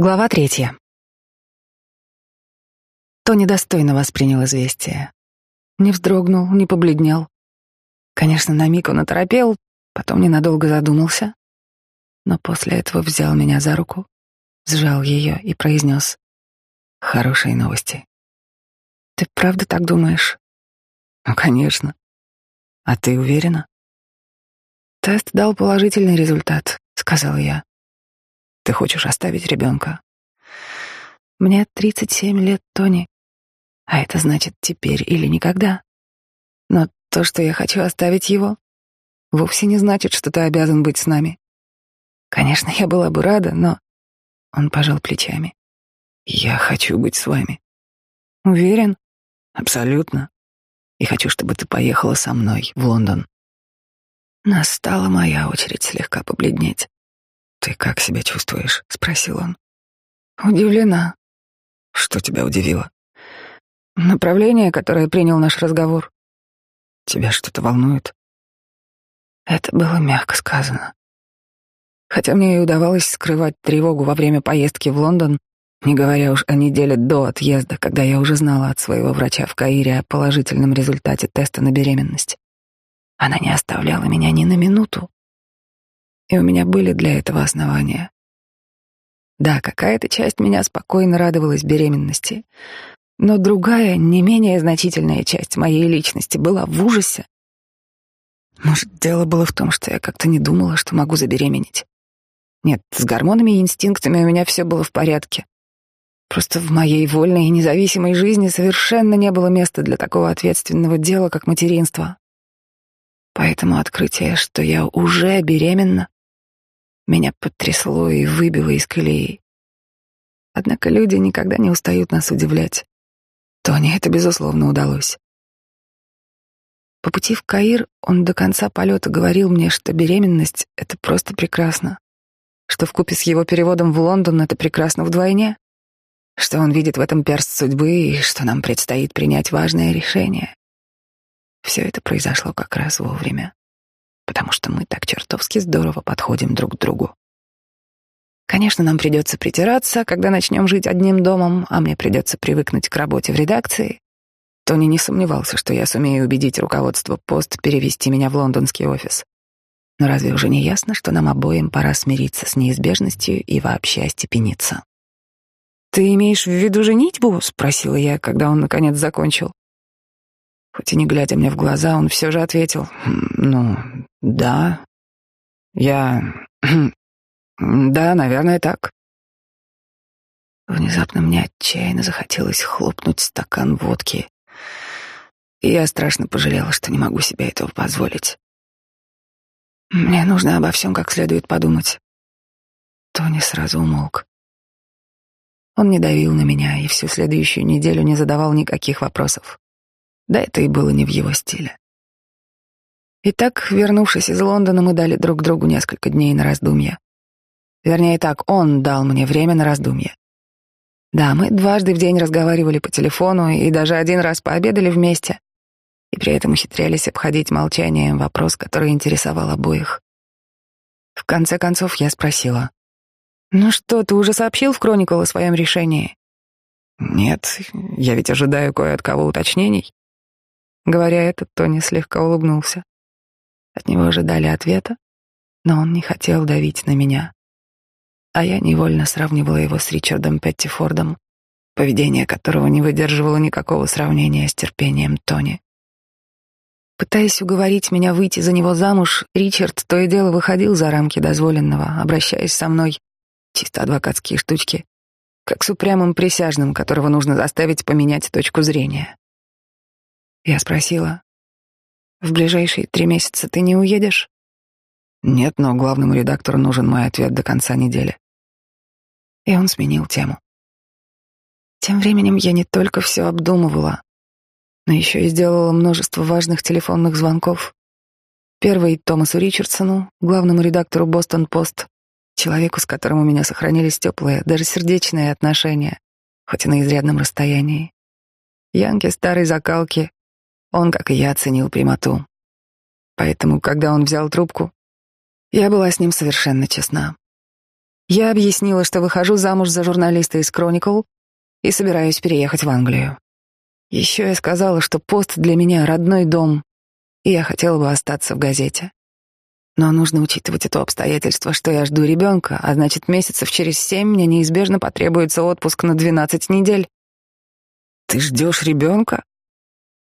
Глава третья. Тони достойно воспринял известие. Не вздрогнул, не побледнел. Конечно, на миг он оторопел, потом ненадолго задумался, но после этого взял меня за руку, сжал ее и произнес «Хорошие новости». «Ты правда так думаешь?» «Ну, конечно. А ты уверена?» «Тест дал положительный результат», — сказал я. Ты хочешь оставить ребенка? Мне 37 лет, Тони. А это значит теперь или никогда. Но то, что я хочу оставить его, вовсе не значит, что ты обязан быть с нами. Конечно, я была бы рада, но... Он пожал плечами. Я хочу быть с вами. Уверен? Абсолютно. И хочу, чтобы ты поехала со мной в Лондон. Настала моя очередь слегка побледнеть. «Ты как себя чувствуешь?» — спросил он. «Удивлена». «Что тебя удивило?» «Направление, которое принял наш разговор». «Тебя что-то волнует?» Это было мягко сказано. Хотя мне и удавалось скрывать тревогу во время поездки в Лондон, не говоря уж о неделе до отъезда, когда я уже знала от своего врача в Каире о положительном результате теста на беременность. Она не оставляла меня ни на минуту и у меня были для этого основания. Да, какая-то часть меня спокойно радовалась беременности, но другая, не менее значительная часть моей личности была в ужасе. Может, дело было в том, что я как-то не думала, что могу забеременеть. Нет, с гормонами и инстинктами у меня все было в порядке. Просто в моей вольной и независимой жизни совершенно не было места для такого ответственного дела, как материнство. Поэтому открытие, что я уже беременна, меня потрясло и выбило из колеи. Однако люди никогда не устают нас удивлять. Тони это, безусловно, удалось. По пути в Каир он до конца полета говорил мне, что беременность — это просто прекрасно, что вкупе с его переводом в Лондон это прекрасно вдвойне, что он видит в этом перст судьбы и что нам предстоит принять важное решение. Все это произошло как раз вовремя потому что мы так чертовски здорово подходим друг к другу. Конечно, нам придется притираться, когда начнем жить одним домом, а мне придется привыкнуть к работе в редакции. Тони не сомневался, что я сумею убедить руководство пост перевести меня в лондонский офис. Но разве уже не ясно, что нам обоим пора смириться с неизбежностью и вообще остепениться? «Ты имеешь в виду женитьбу?» — спросила я, когда он наконец закончил. Хоть и не глядя мне в глаза, он все же ответил, «Ну, да, я... да, наверное, так». Внезапно мне отчаянно захотелось хлопнуть стакан водки, и я страшно пожалела, что не могу себе этого позволить. Мне нужно обо всем как следует подумать. Тони сразу умолк. Он не давил на меня и всю следующую неделю не задавал никаких вопросов. Да это и было не в его стиле. Итак, вернувшись из Лондона, мы дали друг другу несколько дней на раздумье. Вернее так, он дал мне время на раздумье. Да, мы дважды в день разговаривали по телефону и даже один раз пообедали вместе, и при этом ухитрялись обходить молчанием вопрос, который интересовал обоих. В конце концов я спросила, «Ну что, ты уже сообщил в Кроникл о своем решении?» «Нет, я ведь ожидаю кое от кого уточнений». Говоря это, Тони слегка улыбнулся. От него ожидали ответа, но он не хотел давить на меня. А я невольно сравнивала его с Ричардом Петтифордом, поведение которого не выдерживало никакого сравнения с терпением Тони. Пытаясь уговорить меня выйти за него замуж, Ричард то и дело выходил за рамки дозволенного, обращаясь со мной, чисто адвокатские штучки, как с упрямым присяжным, которого нужно заставить поменять точку зрения. Я спросила, «В ближайшие три месяца ты не уедешь?» «Нет, но главному редактору нужен мой ответ до конца недели». И он сменил тему. Тем временем я не только все обдумывала, но еще и сделала множество важных телефонных звонков. Первый — Томасу Ричардсону, главному редактору «Бостон-Пост», человеку, с которым у меня сохранились теплые, даже сердечные отношения, хоть и на изрядном расстоянии. Янке старой закалки, он, как и я, ценил прямоту. Поэтому, когда он взял трубку, я была с ним совершенно честна. Я объяснила, что выхожу замуж за журналиста из Chronicle и собираюсь переехать в Англию. Еще я сказала, что пост для меня — родной дом, и я хотела бы остаться в газете. Но нужно учитывать это обстоятельство, что я жду ребенка, а значит, месяцев через семь мне неизбежно потребуется отпуск на двенадцать недель. «Ты ждешь ребенка?»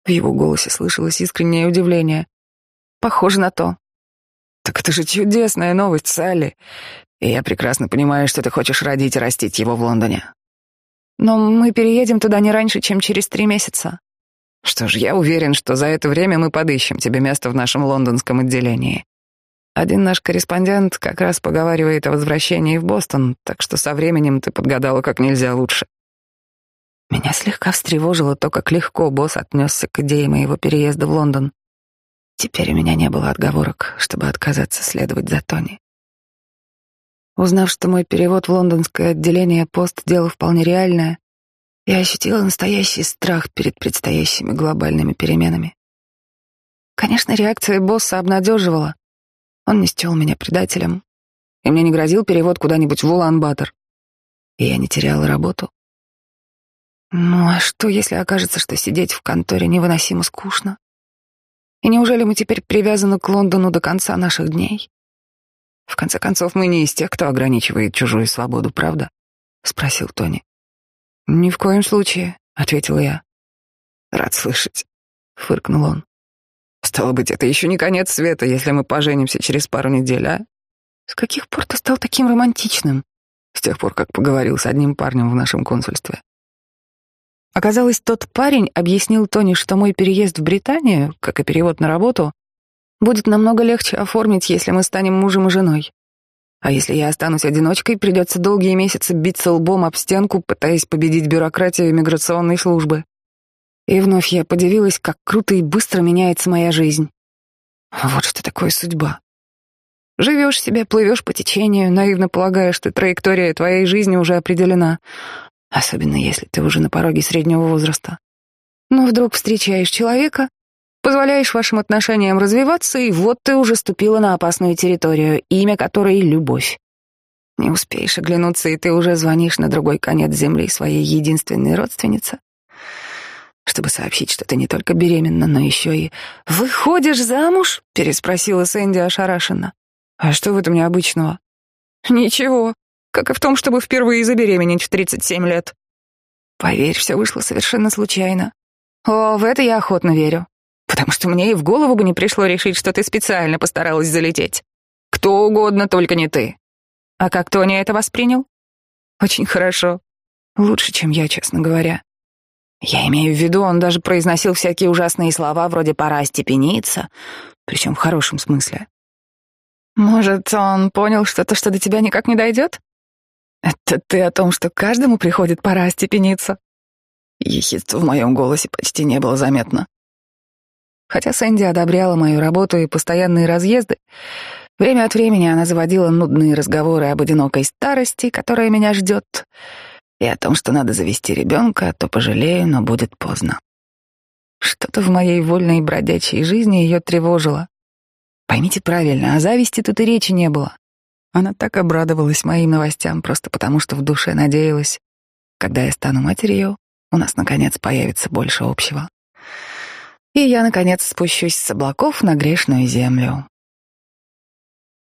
В его голосе слышалось искреннее удивление. «Похоже на то». «Так это же чудесная новость, Салли. И я прекрасно понимаю, что ты хочешь родить и растить его в Лондоне. Но мы переедем туда не раньше, чем через три месяца. Что ж, я уверен, что за это время мы подыщем тебе место в нашем лондонском отделении. Один наш корреспондент как раз поговаривает о возвращении в Бостон, так что со временем ты подгадала как нельзя лучше. Меня слегка встревожило то, как легко босс отнесся к идее моего переезда в Лондон. Теперь у меня не было отговорок, чтобы отказаться следовать за Тони. Узнав, что мой перевод в лондонское отделение пост — дело вполне реальное, я ощутила настоящий страх перед предстоящими глобальными переменами. Конечно, реакция босса обнадеживала. Он не счел меня предателем, и мне не грозил перевод куда-нибудь в Улан-Батор. И я не теряла работу. Ну а что, если окажется, что сидеть в конторе невыносимо скучно? И неужели мы теперь привязаны к Лондону до конца наших дней? В конце концов, мы не из тех, кто ограничивает чужую свободу, правда? спросил Тони. Ни в коем случае, ответил я. Рад слышать, фыркнул он. Стало быть, это еще не конец света, если мы поженимся через пару недель, а? С каких пор ты стал таким романтичным? С тех пор, как поговорил с одним парнем в нашем консульстве. Оказалось, тот парень объяснил Тони, что мой переезд в Британию, как и перевод на работу, будет намного легче оформить, если мы станем мужем и женой. А если я останусь одиночкой, придется долгие месяцы биться лбом об стенку, пытаясь победить бюрократию иммиграционной службы. И вновь я подивилась, как круто и быстро меняется моя жизнь. Вот что такое судьба. Живешь себе, плывешь по течению, наивно полагая, что траектория твоей жизни уже определена, особенно если ты уже на пороге среднего возраста. Но вдруг встречаешь человека, Позволяешь вашим отношениям развиваться, и вот ты уже ступила на опасную территорию, имя которой — любовь. Не успеешь оглянуться, и ты уже звонишь на другой конец земли своей единственной родственнице, чтобы сообщить, что ты не только беременна, но еще и «Выходишь замуж?» — переспросила Сэнди ошарашенно. «А что в этом необычного?» «Ничего, как и в том, чтобы впервые забеременеть в 37 лет». «Поверь, все вышло совершенно случайно». «О, в это я охотно верю потому что мне и в голову бы не пришло решить, что ты специально постаралась залететь. Кто угодно, только не ты. А как Тони это воспринял? Очень хорошо. Лучше, чем я, честно говоря. Я имею в виду, он даже произносил всякие ужасные слова вроде «пора степениться», причем в хорошем смысле. Может, он понял что-то, что до тебя никак не дойдет? Это ты о том, что каждому приходит пора остепениться? Ехидство в моем голосе почти не было заметно. Хотя Сэнди одобряла мою работу и постоянные разъезды, время от времени она заводила нудные разговоры об одинокой старости, которая меня ждет, и о том, что надо завести ребенка, а то пожалею, но будет поздно. Что-то в моей вольной бродячей жизни ее тревожило. Поймите правильно, о зависти тут и речи не было. Она так обрадовалась моим новостям просто потому, что в душе надеялась, когда я стану матерью, у нас наконец появится больше общего и я, наконец, спущусь с облаков на грешную землю.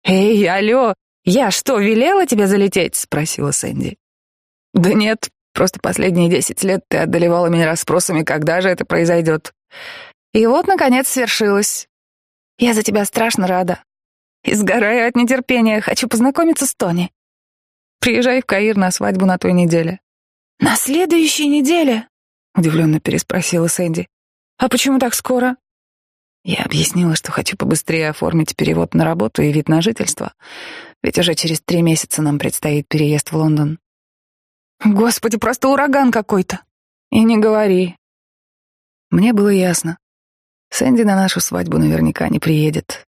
«Эй, алло, я что, велела тебе залететь?» — спросила Сэнди. «Да нет, просто последние десять лет ты одолевала меня расспросами, когда же это произойдет. И вот, наконец, свершилось. Я за тебя страшно рада. И сгораю от нетерпения, хочу познакомиться с Тони. Приезжай в Каир на свадьбу на той неделе». «На следующей неделе?» — удивленно переспросила Сэнди. «А почему так скоро?» Я объяснила, что хочу побыстрее оформить перевод на работу и вид на жительство, ведь уже через три месяца нам предстоит переезд в Лондон. «Господи, просто ураган какой-то!» «И не говори». Мне было ясно. Сэнди на нашу свадьбу наверняка не приедет.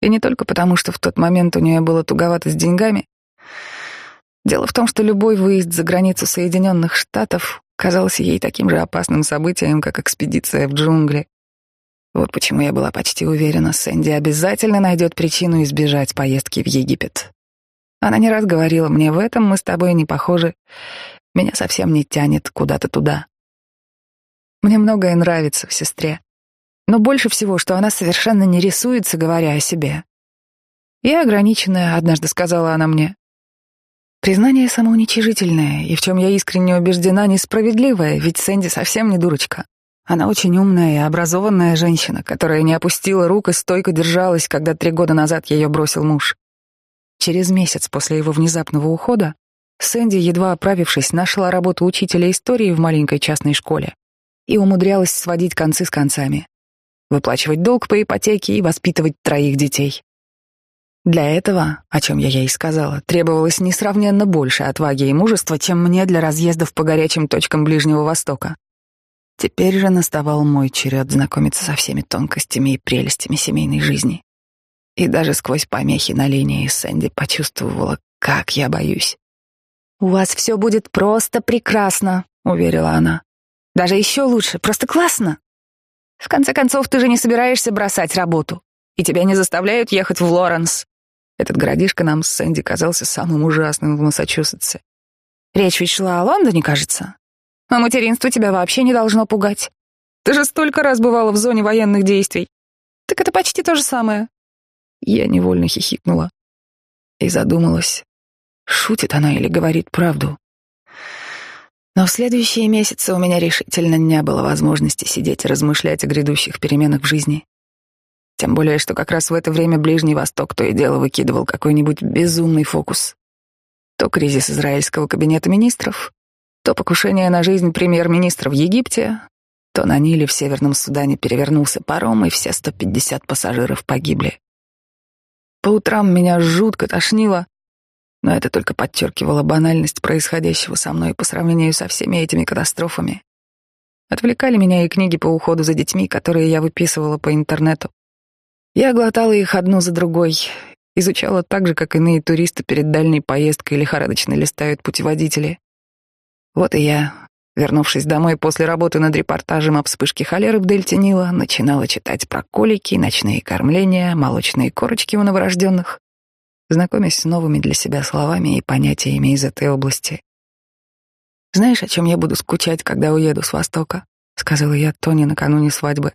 И не только потому, что в тот момент у нее было туговато с деньгами. Дело в том, что любой выезд за границу Соединенных Штатов казался ей таким же опасным событием, как экспедиция в джунгли. Вот почему я была почти уверена, Сэнди обязательно найдет причину избежать поездки в Египет. Она не раз говорила мне, в этом мы с тобой не похожи. Меня совсем не тянет куда-то туда. Мне многое нравится в сестре. Но больше всего, что она совершенно не рисуется, говоря о себе. «Я ограниченная», — однажды сказала она мне. Признание самоуничижительное, и в чем я искренне убеждена, несправедливое, ведь Сэнди совсем не дурочка. Она очень умная и образованная женщина, которая не опустила рук и стойко держалась, когда три года назад ее бросил муж. Через месяц после его внезапного ухода Сэнди, едва оправившись, нашла работу учителя истории в маленькой частной школе и умудрялась сводить концы с концами, выплачивать долг по ипотеке и воспитывать троих детей. Для этого, о чем я ей сказала, требовалось несравненно больше отваги и мужества, чем мне для разъездов по горячим точкам Ближнего Востока. Теперь же наставал мой черед знакомиться со всеми тонкостями и прелестями семейной жизни. И даже сквозь помехи на линии Сэнди почувствовала, как я боюсь. «У вас все будет просто прекрасно», — уверила она. «Даже еще лучше, просто классно. В конце концов, ты же не собираешься бросать работу, и тебя не заставляют ехать в Лоренс. Этот городишко нам с Сэнди казался самым ужасным в Массачусетсе. Речь ведь шла о Лондоне, кажется. А материнство тебя вообще не должно пугать. Ты же столько раз бывала в зоне военных действий. Так это почти то же самое. Я невольно хихикнула и задумалась, шутит она или говорит правду. Но в следующие месяцы у меня решительно не было возможности сидеть и размышлять о грядущих переменах в жизни. Тем более, что как раз в это время Ближний Восток то и дело выкидывал какой-нибудь безумный фокус. То кризис израильского кабинета министров, то покушение на жизнь премьер-министра в Египте, то на Ниле в Северном Судане перевернулся паром, и все 150 пассажиров погибли. По утрам меня жутко тошнило, но это только подчеркивало банальность происходящего со мной по сравнению со всеми этими катастрофами. Отвлекали меня и книги по уходу за детьми, которые я выписывала по интернету. Я глотала их одну за другой, изучала так же, как иные туристы перед дальней поездкой лихорадочно листают путеводители. Вот и я, вернувшись домой после работы над репортажем о вспышке холеры в дельте Нила, начинала читать про колики, ночные кормления, молочные корочки у новорожденных, знакомясь с новыми для себя словами и понятиями из этой области. «Знаешь, о чем я буду скучать, когда уеду с Востока?» — сказала я Тони накануне свадьбы.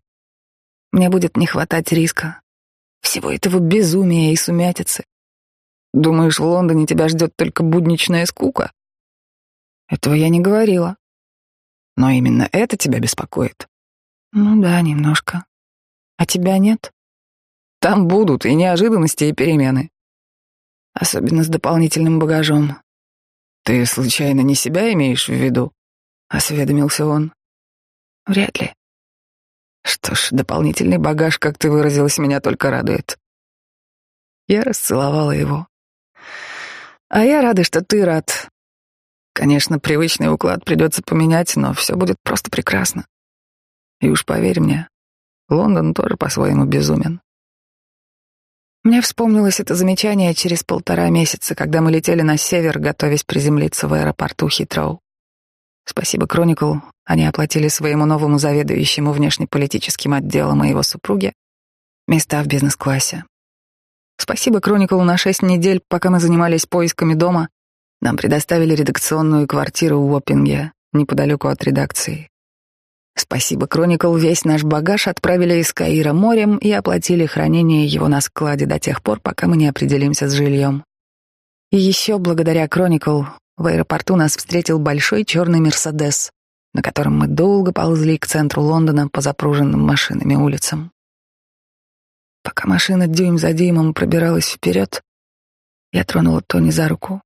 «Мне будет не хватать риска, всего этого безумия и сумятицы. Думаешь, в Лондоне тебя ждет только будничная скука? Этого я не говорила. Но именно это тебя беспокоит. Ну да, немножко. А тебя нет? Там будут и неожиданности, и перемены. Особенно с дополнительным багажом. Ты случайно не себя имеешь в виду? Осведомился он. Вряд ли. Что ж, дополнительный багаж, как ты выразилась, меня только радует. Я расцеловала его. А я рада, что ты рад. Конечно, привычный уклад придется поменять, но все будет просто прекрасно. И уж поверь мне, Лондон тоже по-своему безумен. Мне вспомнилось это замечание через полтора месяца, когда мы летели на север, готовясь приземлиться в аэропорту Хитроу. Спасибо Кроникл, они оплатили своему новому заведующему внешнеполитическим отделом моего супруги места в бизнес-классе. Спасибо Кроникл на шесть недель, пока мы занимались поисками дома, нам предоставили редакционную квартиру в Уоппинге, неподалеку от редакции. Спасибо Кроникл, весь наш багаж отправили из Каира морем и оплатили хранение его на складе до тех пор, пока мы не определимся с жильем. И еще благодаря Кроникл в аэропорту нас встретил большой черный Мерседес, на котором мы долго ползли к центру Лондона по запруженным машинами улицам. Пока машина дюйм за дюймом пробиралась вперед, я тронула Тони за руку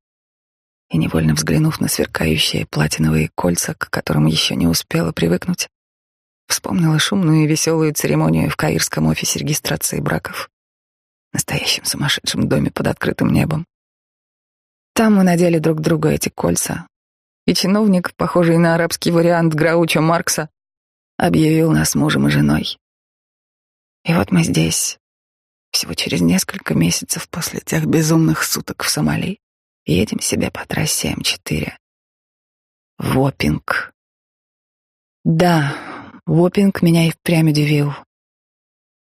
и, невольно взглянув на сверкающие платиновые кольца, к которым еще не успела привыкнуть, вспомнила шумную и веселую церемонию в каирском офисе регистрации браков, настоящем сумасшедшем доме под открытым небом. Там мы надели друг друга эти кольца, и чиновник, похожий на арабский вариант Грауча Маркса, объявил нас мужем и женой. И вот мы здесь, всего через несколько месяцев после тех безумных суток в Сомали, едем себе по трассе М4. Вопинг. Да, Вопинг меня и впрямь удивил.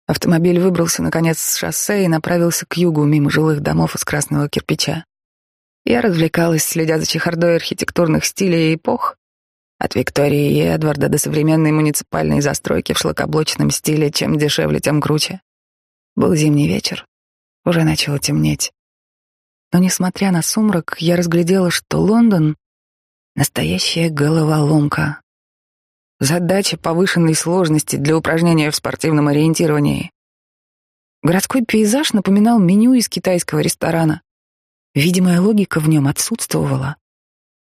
Автомобиль выбрался, наконец, с шоссе и направился к югу, мимо жилых домов из красного кирпича. Я развлекалась, следя за чехардой архитектурных стилей и эпох, от Виктории и Эдварда до современной муниципальной застройки в шлакоблочном стиле, чем дешевле, тем круче. Был зимний вечер, уже начало темнеть. Но, несмотря на сумрак, я разглядела, что Лондон — настоящая головоломка. Задача повышенной сложности для упражнения в спортивном ориентировании. Городской пейзаж напоминал меню из китайского ресторана. Видимая логика в нем отсутствовала,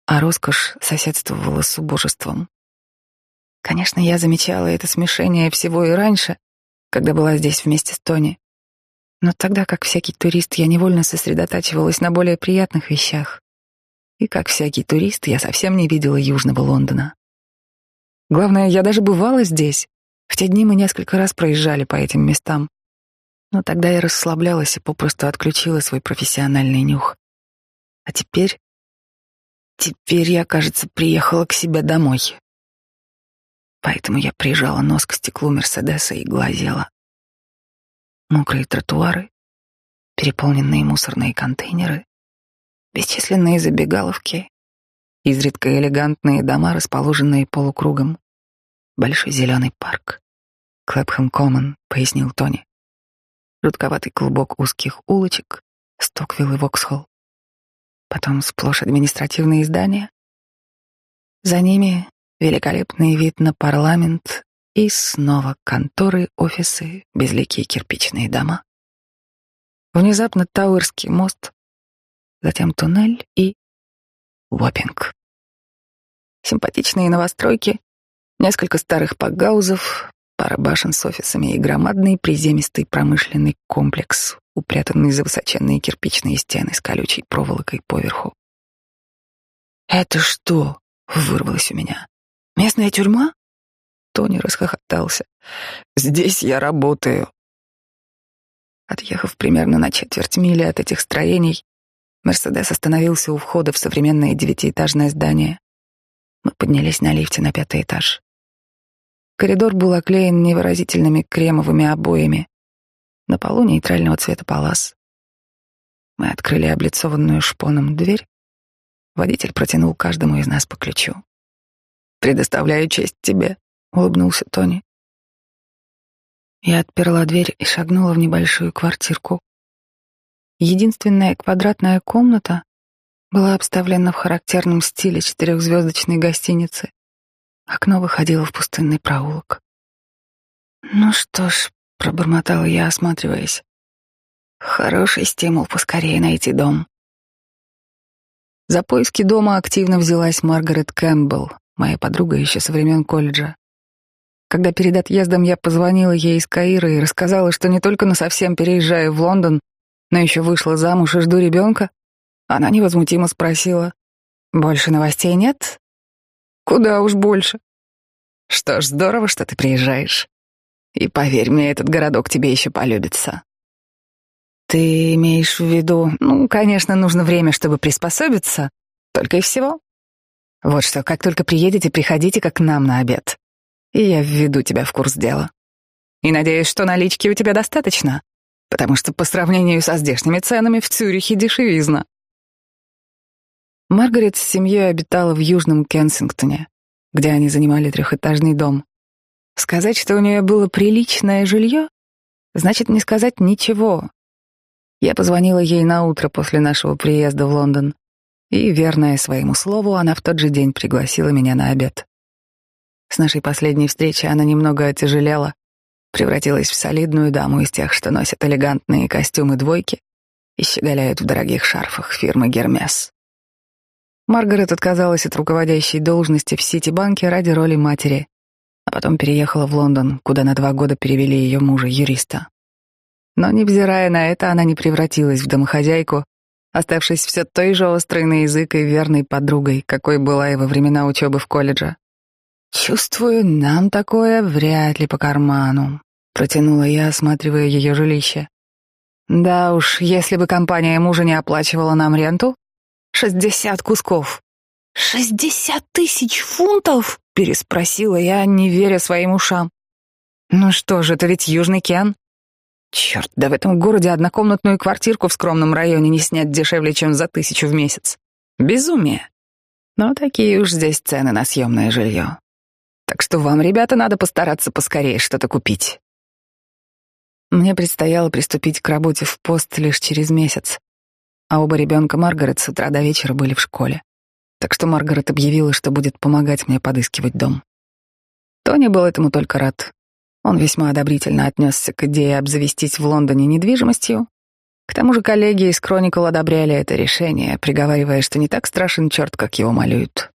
а роскошь соседствовала с убожеством. Конечно, я замечала это смешение всего и раньше, когда была здесь вместе с Тони. Но тогда, как всякий турист, я невольно сосредотачивалась на более приятных вещах. И как всякий турист, я совсем не видела Южного Лондона. Главное, я даже бывала здесь. В те дни мы несколько раз проезжали по этим местам. Но тогда я расслаблялась и попросту отключила свой профессиональный нюх. А теперь... Теперь я, кажется, приехала к себе домой. Поэтому я прижала нос к стеклу Мерседеса и глазела. Мокрые тротуары, переполненные мусорные контейнеры, бесчисленные забегаловки, изредка элегантные дома, расположенные полукругом, большой зеленый парк. Клэпхэм Коммон, пояснил Тони. Жутковатый клубок узких улочек, Стоквилл и Воксхолл. Потом сплошь административные здания. За ними великолепный вид на парламент и снова конторы, офисы, безликие кирпичные дома. Внезапно Тауэрский мост, затем туннель и Уоппинг. Симпатичные новостройки, несколько старых пакгаузов, пара башен с офисами и громадный приземистый промышленный комплекс, упрятанный за высоченные кирпичные стены с колючей проволокой поверху. «Это что?» — вырвалось у меня. «Местная тюрьма?» Тони расхохотался. «Здесь я работаю». Отъехав примерно на четверть мили от этих строений, Мерседес остановился у входа в современное девятиэтажное здание. Мы поднялись на лифте на пятый этаж. Коридор был оклеен невыразительными кремовыми обоями. На полу нейтрального цвета палас. Мы открыли облицованную шпоном дверь. Водитель протянул каждому из нас по ключу. «Предоставляю честь тебе», улыбнулся Тони. Я отперла дверь и шагнула в небольшую квартирку. Единственная квадратная комната была обставлена в характерном стиле четырехзвездочной гостиницы. Окно выходило в пустынный проулок. «Ну что ж», — пробормотала я, осматриваясь, — «хороший стимул поскорее найти дом». За поиски дома активно взялась Маргарет Кэмпбелл, моя подруга еще со времен колледжа. Когда перед отъездом я позвонила ей из Каира и рассказала, что не только насовсем переезжаю в Лондон, но еще вышла замуж и жду ребенка, она невозмутимо спросила, «Больше новостей нет?» «Куда уж больше». «Что ж, здорово, что ты приезжаешь. И поверь мне, этот городок тебе еще полюбится». «Ты имеешь в виду, ну, конечно, нужно время, чтобы приспособиться, только и всего. Вот что, как только приедете, приходите как к нам на обед и я введу тебя в курс дела. И надеюсь, что налички у тебя достаточно, потому что по сравнению со здешними ценами в Цюрихе дешевизна. Маргарет с семьей обитала в Южном Кенсингтоне, где они занимали трехэтажный дом. Сказать, что у нее было приличное жилье, значит не сказать ничего. Я позвонила ей на утро после нашего приезда в Лондон, и, верная своему слову, она в тот же день пригласила меня на обед. С нашей последней встречи она немного отяжелела, превратилась в солидную даму из тех, что носят элегантные костюмы двойки и щеголяют в дорогих шарфах фирмы «Гермес». Маргарет отказалась от руководящей должности в Ситибанке ради роли матери, а потом переехала в Лондон, куда на два года перевели ее мужа, юриста. Но, невзирая на это, она не превратилась в домохозяйку, оставшись все той же острой на язык и верной подругой, какой была и во времена учебы в колледже. «Чувствую, нам такое вряд ли по карману», — протянула я, осматривая ее жилище. «Да уж, если бы компания мужа не оплачивала нам ренту, шестьдесят кусков». «Шестьдесят тысяч фунтов?» — переспросила я, не веря своим ушам. «Ну что же, это ведь Южный Кен. Черт, да в этом городе однокомнатную квартирку в скромном районе не снять дешевле, чем за тысячу в месяц. Безумие. Но такие уж здесь цены на съемное жилье. Так что вам, ребята, надо постараться поскорее что-то купить. Мне предстояло приступить к работе в пост лишь через месяц, а оба ребенка Маргарет с утра до вечера были в школе. Так что Маргарет объявила, что будет помогать мне подыскивать дом. Тони был этому только рад. Он весьма одобрительно отнесся к идее обзавестись в Лондоне недвижимостью. К тому же коллеги из Chronicle одобряли это решение, приговаривая, что не так страшен черт, как его малюют.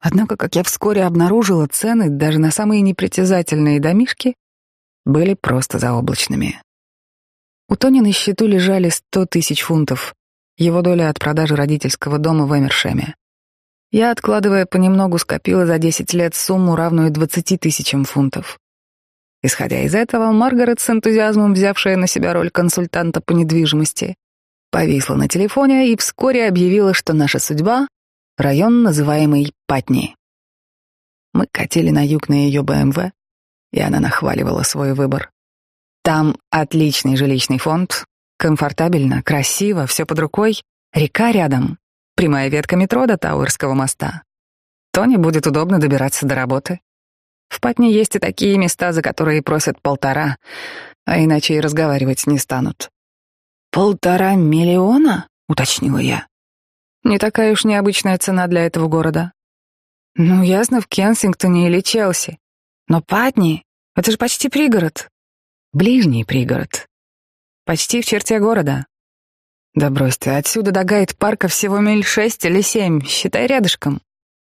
Однако, как я вскоре обнаружила, цены даже на самые непритязательные домишки были просто заоблачными. У Тони на счету лежали сто тысяч фунтов, его доля от продажи родительского дома в Эмершеме. Я, откладывая понемногу, скопила за 10 лет сумму, равную 20 тысячам фунтов. Исходя из этого, Маргарет, с энтузиазмом взявшая на себя роль консультанта по недвижимости, повисла на телефоне и вскоре объявила, что наша судьба — район, называемый Патни. Мы катили на юг на ее БМВ, и она нахваливала свой выбор. Там отличный жилищный фонд, комфортабельно, красиво, все под рукой, река рядом, Прямая ветка метро до Тауэрского моста. Тони будет удобно добираться до работы. В Патне есть и такие места, за которые просят полтора, а иначе и разговаривать не станут. «Полтора миллиона?» — уточнила я. «Не такая уж необычная цена для этого города». «Ну, ясно, в Кенсингтоне или Челси. Но Патни — это же почти пригород. Ближний пригород. Почти в черте города. Да брось ты, отсюда до гайд-парка всего миль шесть или семь, считай рядышком.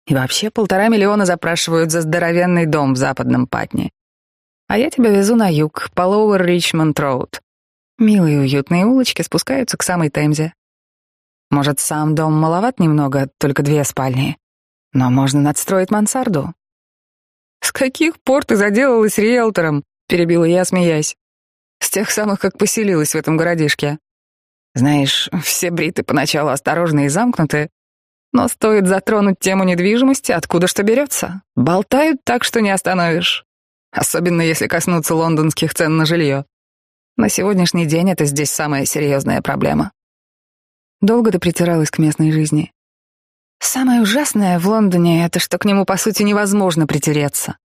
И вообще полтора миллиона запрашивают за здоровенный дом в западном Патне. А я тебя везу на юг, по Лоуэр Ричмонд Роуд. Милые уютные улочки спускаются к самой Темзе. Может, сам дом маловат немного, только две спальни. Но можно надстроить мансарду. «С каких пор ты заделалась риэлтором?» — перебила я, смеясь. «С тех самых, как поселилась в этом городишке. Знаешь, все бриты поначалу осторожны и замкнуты, но стоит затронуть тему недвижимости, откуда что берется. Болтают так, что не остановишь. Особенно если коснуться лондонских цен на жилье. На сегодняшний день это здесь самая серьезная проблема. Долго ты притиралась к местной жизни. Самое ужасное в Лондоне — это что к нему, по сути, невозможно притереться.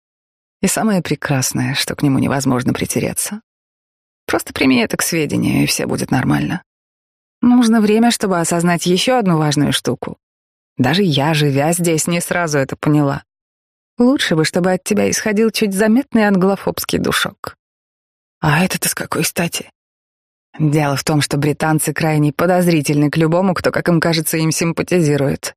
И самое прекрасное, что к нему невозможно притереться. Просто прими это к сведению, и все будет нормально. Нужно время, чтобы осознать еще одну важную штуку. Даже я, живя здесь, не сразу это поняла. Лучше бы, чтобы от тебя исходил чуть заметный англофобский душок. А это-то с какой стати? Дело в том, что британцы крайне подозрительны к любому, кто, как им кажется, им симпатизирует.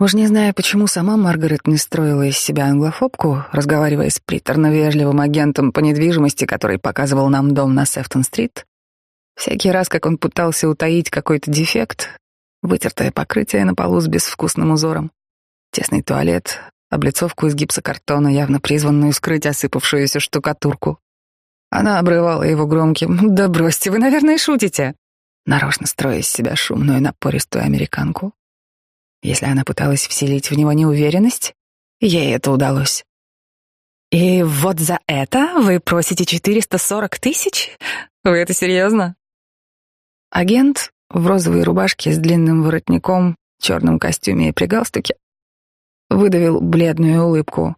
Уж не зная, почему сама Маргарет не строила из себя англофобку, разговаривая с приторно-вежливым агентом по недвижимости, который показывал нам дом на Сефтон-стрит, Всякий раз, как он пытался утаить какой-то дефект, вытертое покрытие на полу с безвкусным узором, тесный туалет, облицовку из гипсокартона, явно призванную скрыть осыпавшуюся штукатурку. Она обрывала его громким «Да бросьте, вы, наверное, шутите!» нарочно строя из себя шумную напористую американку. Если она пыталась вселить в него неуверенность, ей это удалось. «И вот за это вы просите 440 тысяч? Вы это серьезно?» Агент в розовой рубашке с длинным воротником, черном костюме и при галстуке выдавил бледную улыбку.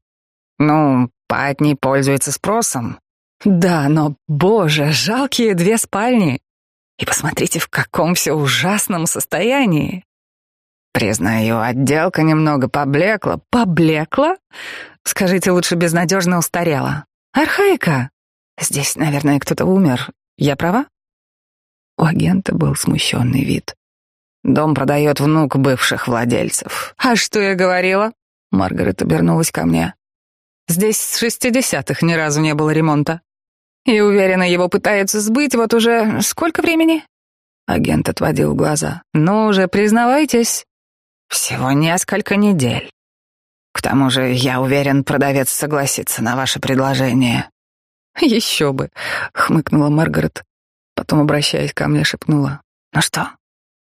«Ну, Патни пользуется спросом». «Да, но, боже, жалкие две спальни! И посмотрите, в каком все ужасном состоянии!» «Признаю, отделка немного поблекла». «Поблекла? Скажите, лучше безнадежно устарела. Архаика? Здесь, наверное, кто-то умер. Я права?» У агента был смущенный вид. «Дом продает внук бывших владельцев». «А что я говорила?» Маргарет обернулась ко мне. «Здесь с шестидесятых ни разу не было ремонта. И уверена, его пытаются сбыть вот уже сколько времени?» Агент отводил глаза. «Ну уже, признавайтесь». «Всего несколько недель. К тому же, я уверен, продавец согласится на ваше предложение». «Еще бы», — хмыкнула Маргарет. Потом, обращаясь ко мне, шепнула. «Ну что,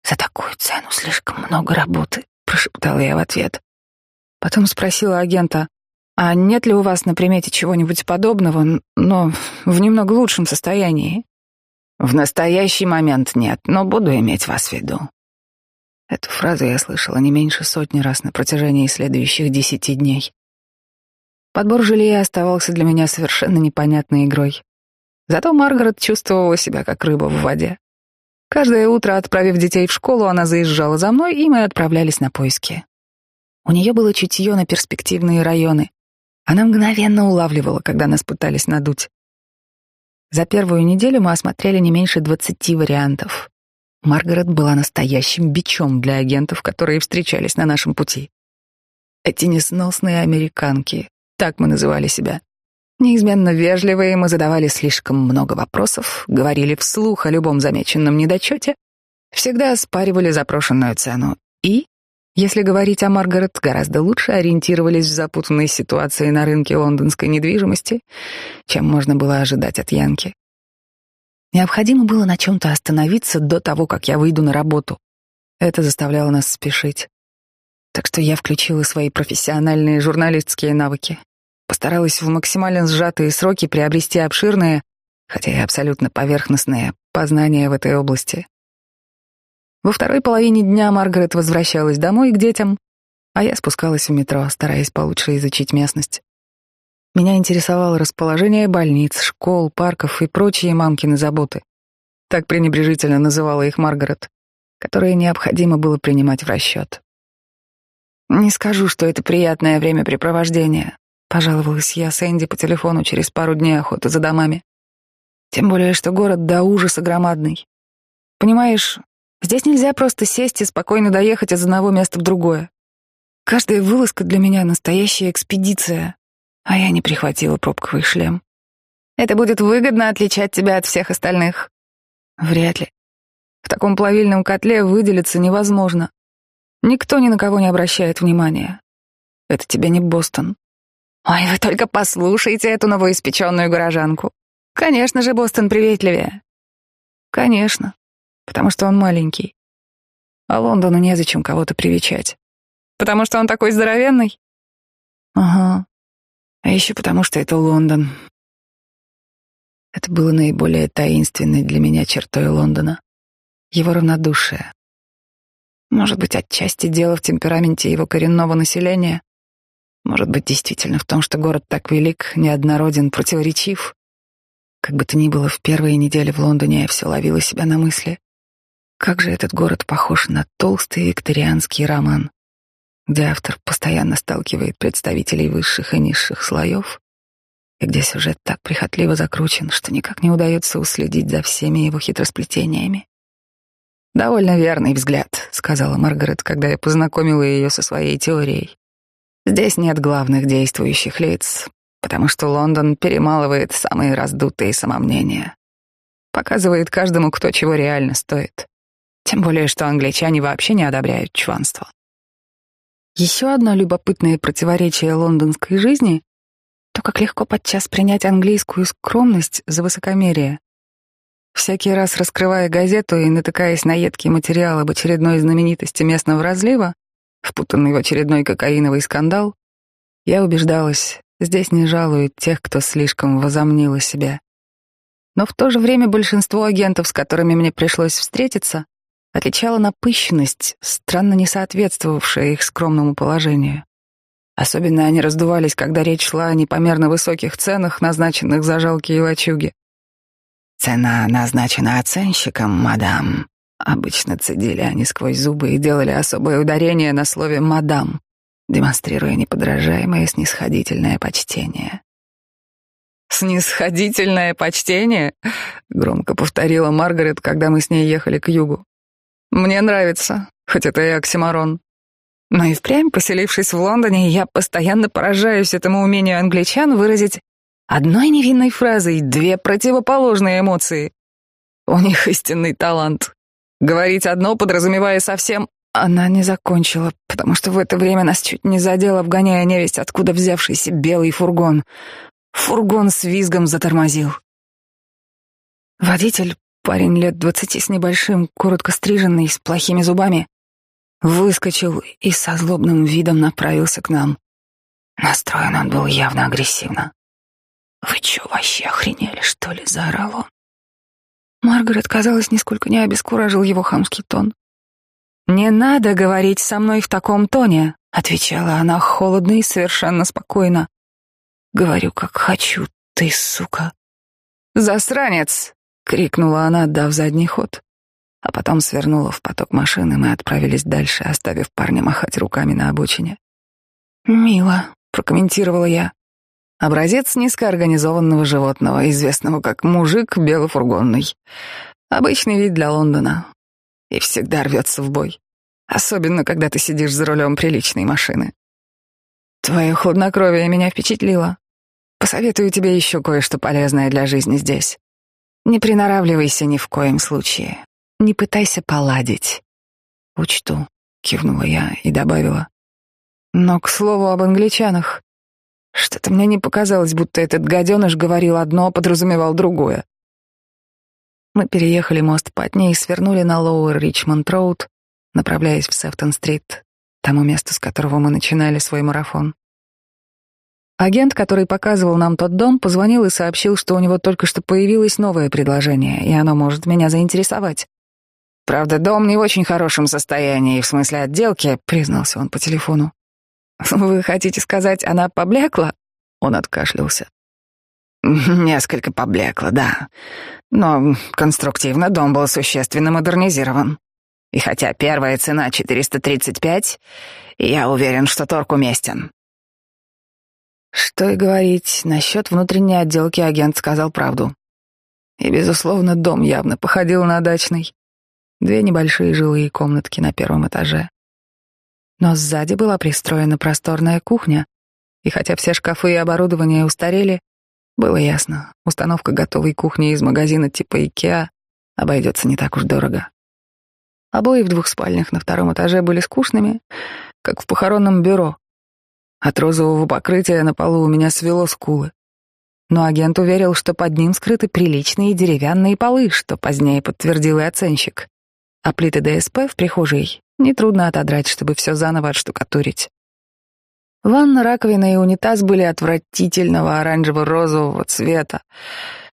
за такую цену слишком много работы», — прошептала я в ответ. Потом спросила агента. А нет ли у вас на примете чего-нибудь подобного, но в немного лучшем состоянии? В настоящий момент нет, но буду иметь вас в виду. Эту фразу я слышала не меньше сотни раз на протяжении следующих десяти дней. Подбор жилья оставался для меня совершенно непонятной игрой. Зато Маргарет чувствовала себя как рыба в воде. Каждое утро, отправив детей в школу, она заезжала за мной, и мы отправлялись на поиски. У нее было чутье на перспективные районы. Она мгновенно улавливала, когда нас пытались надуть. За первую неделю мы осмотрели не меньше двадцати вариантов. Маргарет была настоящим бичом для агентов, которые встречались на нашем пути. Эти несносные американки, так мы называли себя. Неизменно вежливые, мы задавали слишком много вопросов, говорили вслух о любом замеченном недочете, всегда оспаривали запрошенную цену и, если говорить о Маргарет, гораздо лучше ориентировались в запутанной ситуации на рынке лондонской недвижимости, чем можно было ожидать от Янки. Необходимо было на чем-то остановиться до того, как я выйду на работу. Это заставляло нас спешить. Так что я включила свои профессиональные журналистские навыки. Постаралась в максимально сжатые сроки приобрести обширные, хотя и абсолютно поверхностные, познания в этой области. Во второй половине дня Маргарет возвращалась домой к детям, а я спускалась в метро, стараясь получше изучить местность. Меня интересовало расположение больниц, школ, парков и прочие мамкины заботы. Так пренебрежительно называла их Маргарет, которые необходимо было принимать в расчет. «Не скажу, что это приятное времяпрепровождение», — пожаловалась я Сэнди по телефону через пару дней охоты за домами. «Тем более, что город до ужаса громадный. Понимаешь, здесь нельзя просто сесть и спокойно доехать из одного места в другое. Каждая вылазка для меня — настоящая экспедиция, а я не прихватила пробковый шлем. Это будет выгодно отличать тебя от всех остальных. Вряд ли. В таком плавильном котле выделиться невозможно. Никто ни на кого не обращает внимания. Это тебе не Бостон. Ой, вы только послушайте эту новоиспеченную горожанку. Конечно же, Бостон приветливее. Конечно, потому что он маленький. А Лондону незачем кого-то привечать. Потому что он такой здоровенный? Ага, а еще потому, что это Лондон. Это было наиболее таинственной для меня чертой Лондона. Его равнодушие. Может быть, отчасти дело в темпераменте его коренного населения. Может быть, действительно в том, что город так велик, неоднороден, противоречив. Как бы то ни было, в первые недели в Лондоне я все ловила себя на мысли. Как же этот город похож на толстый викторианский роман где автор постоянно сталкивает представителей высших и низших слоев, и где сюжет так прихотливо закручен, что никак не удается уследить за всеми его хитросплетениями. «Довольно верный взгляд», — сказала Маргарет, когда я познакомила ее со своей теорией. «Здесь нет главных действующих лиц, потому что Лондон перемалывает самые раздутые самомнения, показывает каждому, кто чего реально стоит. Тем более, что англичане вообще не одобряют чванство. Еще одно любопытное противоречие лондонской жизни — то, как легко подчас принять английскую скромность за высокомерие. Всякий раз раскрывая газету и натыкаясь на едкий материал об очередной знаменитости местного разлива, впутанный в очередной кокаиновый скандал, я убеждалась, здесь не жалуют тех, кто слишком возомнил о себе. Но в то же время большинство агентов, с которыми мне пришлось встретиться, отличала напыщенность, странно не соответствовавшая их скромному положению. Особенно они раздувались, когда речь шла о непомерно высоких ценах, назначенных за жалкие лачуги. «Цена назначена оценщиком, мадам». Обычно цедили они сквозь зубы и делали особое ударение на слове «мадам», демонстрируя неподражаемое снисходительное почтение. «Снисходительное почтение?» — громко повторила Маргарет, когда мы с ней ехали к югу. Мне нравится, хоть это и оксиморон. Но и впрямь, поселившись в Лондоне, я постоянно поражаюсь этому умению англичан выразить одной невинной фразой две противоположные эмоции. У них истинный талант. Говорить одно, подразумевая совсем... Она не закончила, потому что в это время нас чуть не задело, вгоняя невесть, откуда взявшийся белый фургон. Фургон с визгом затормозил. Водитель, Парень лет двадцати с небольшим, коротко стриженный, с плохими зубами, выскочил и со злобным видом направился к нам. Настроен он был явно агрессивно. «Вы чё, вообще охренели, что ли?» — заорал он. Маргарет, казалось, нисколько не обескуражил его хамский тон. «Не надо говорить со мной в таком тоне», — отвечала она холодно и совершенно спокойно. «Говорю, как хочу, ты, сука». «Засранец!» — крикнула она, дав задний ход. А потом свернула в поток машины, мы отправились дальше, оставив парня махать руками на обочине. «Мило», — прокомментировала я. Образец низкоорганизованного животного, известного как мужик белофургонный. Обычный вид для Лондона. И всегда рвется в бой. Особенно, когда ты сидишь за рулем приличной машины. Твое хладнокровие меня впечатлило. Посоветую тебе еще кое-что полезное для жизни здесь. Не приноравливайся ни в коем случае. Не пытайся поладить. Учту, кивнула я и добавила. Но, к слову об англичанах, что-то мне не показалось, будто этот гаденыш говорил одно, а подразумевал другое. Мы переехали мост Патни и свернули на Лоуэр Ричмонд Роуд, направляясь в Сефтон-стрит, тому месту, с которого мы начинали свой марафон. Агент, который показывал нам тот дом, позвонил и сообщил, что у него только что появилось новое предложение, и оно может меня заинтересовать. «Правда, дом не в очень хорошем состоянии, в смысле отделки», — признался он по телефону. «Вы хотите сказать, она поблекла?» Он откашлялся. «Несколько поблекла, да. Но конструктивно дом был существенно модернизирован. И хотя первая цена 435, я уверен, что торг уместен». Что и говорить, насчет внутренней отделки агент сказал правду. И, безусловно, дом явно походил на дачный. Две небольшие жилые комнатки на первом этаже. Но сзади была пристроена просторная кухня, и хотя все шкафы и оборудование устарели, было ясно, установка готовой кухни из магазина типа IKEA обойдется не так уж дорого. Обои в двух спальнях на втором этаже были скучными, как в похоронном бюро. От розового покрытия на полу у меня свело скулы. Но агент уверил, что под ним скрыты приличные деревянные полы, что позднее подтвердил и оценщик. А плиты ДСП в прихожей Нетрудно отодрать, чтобы все заново отштукатурить. Ванна, раковина и унитаз были отвратительного оранжево-розового цвета.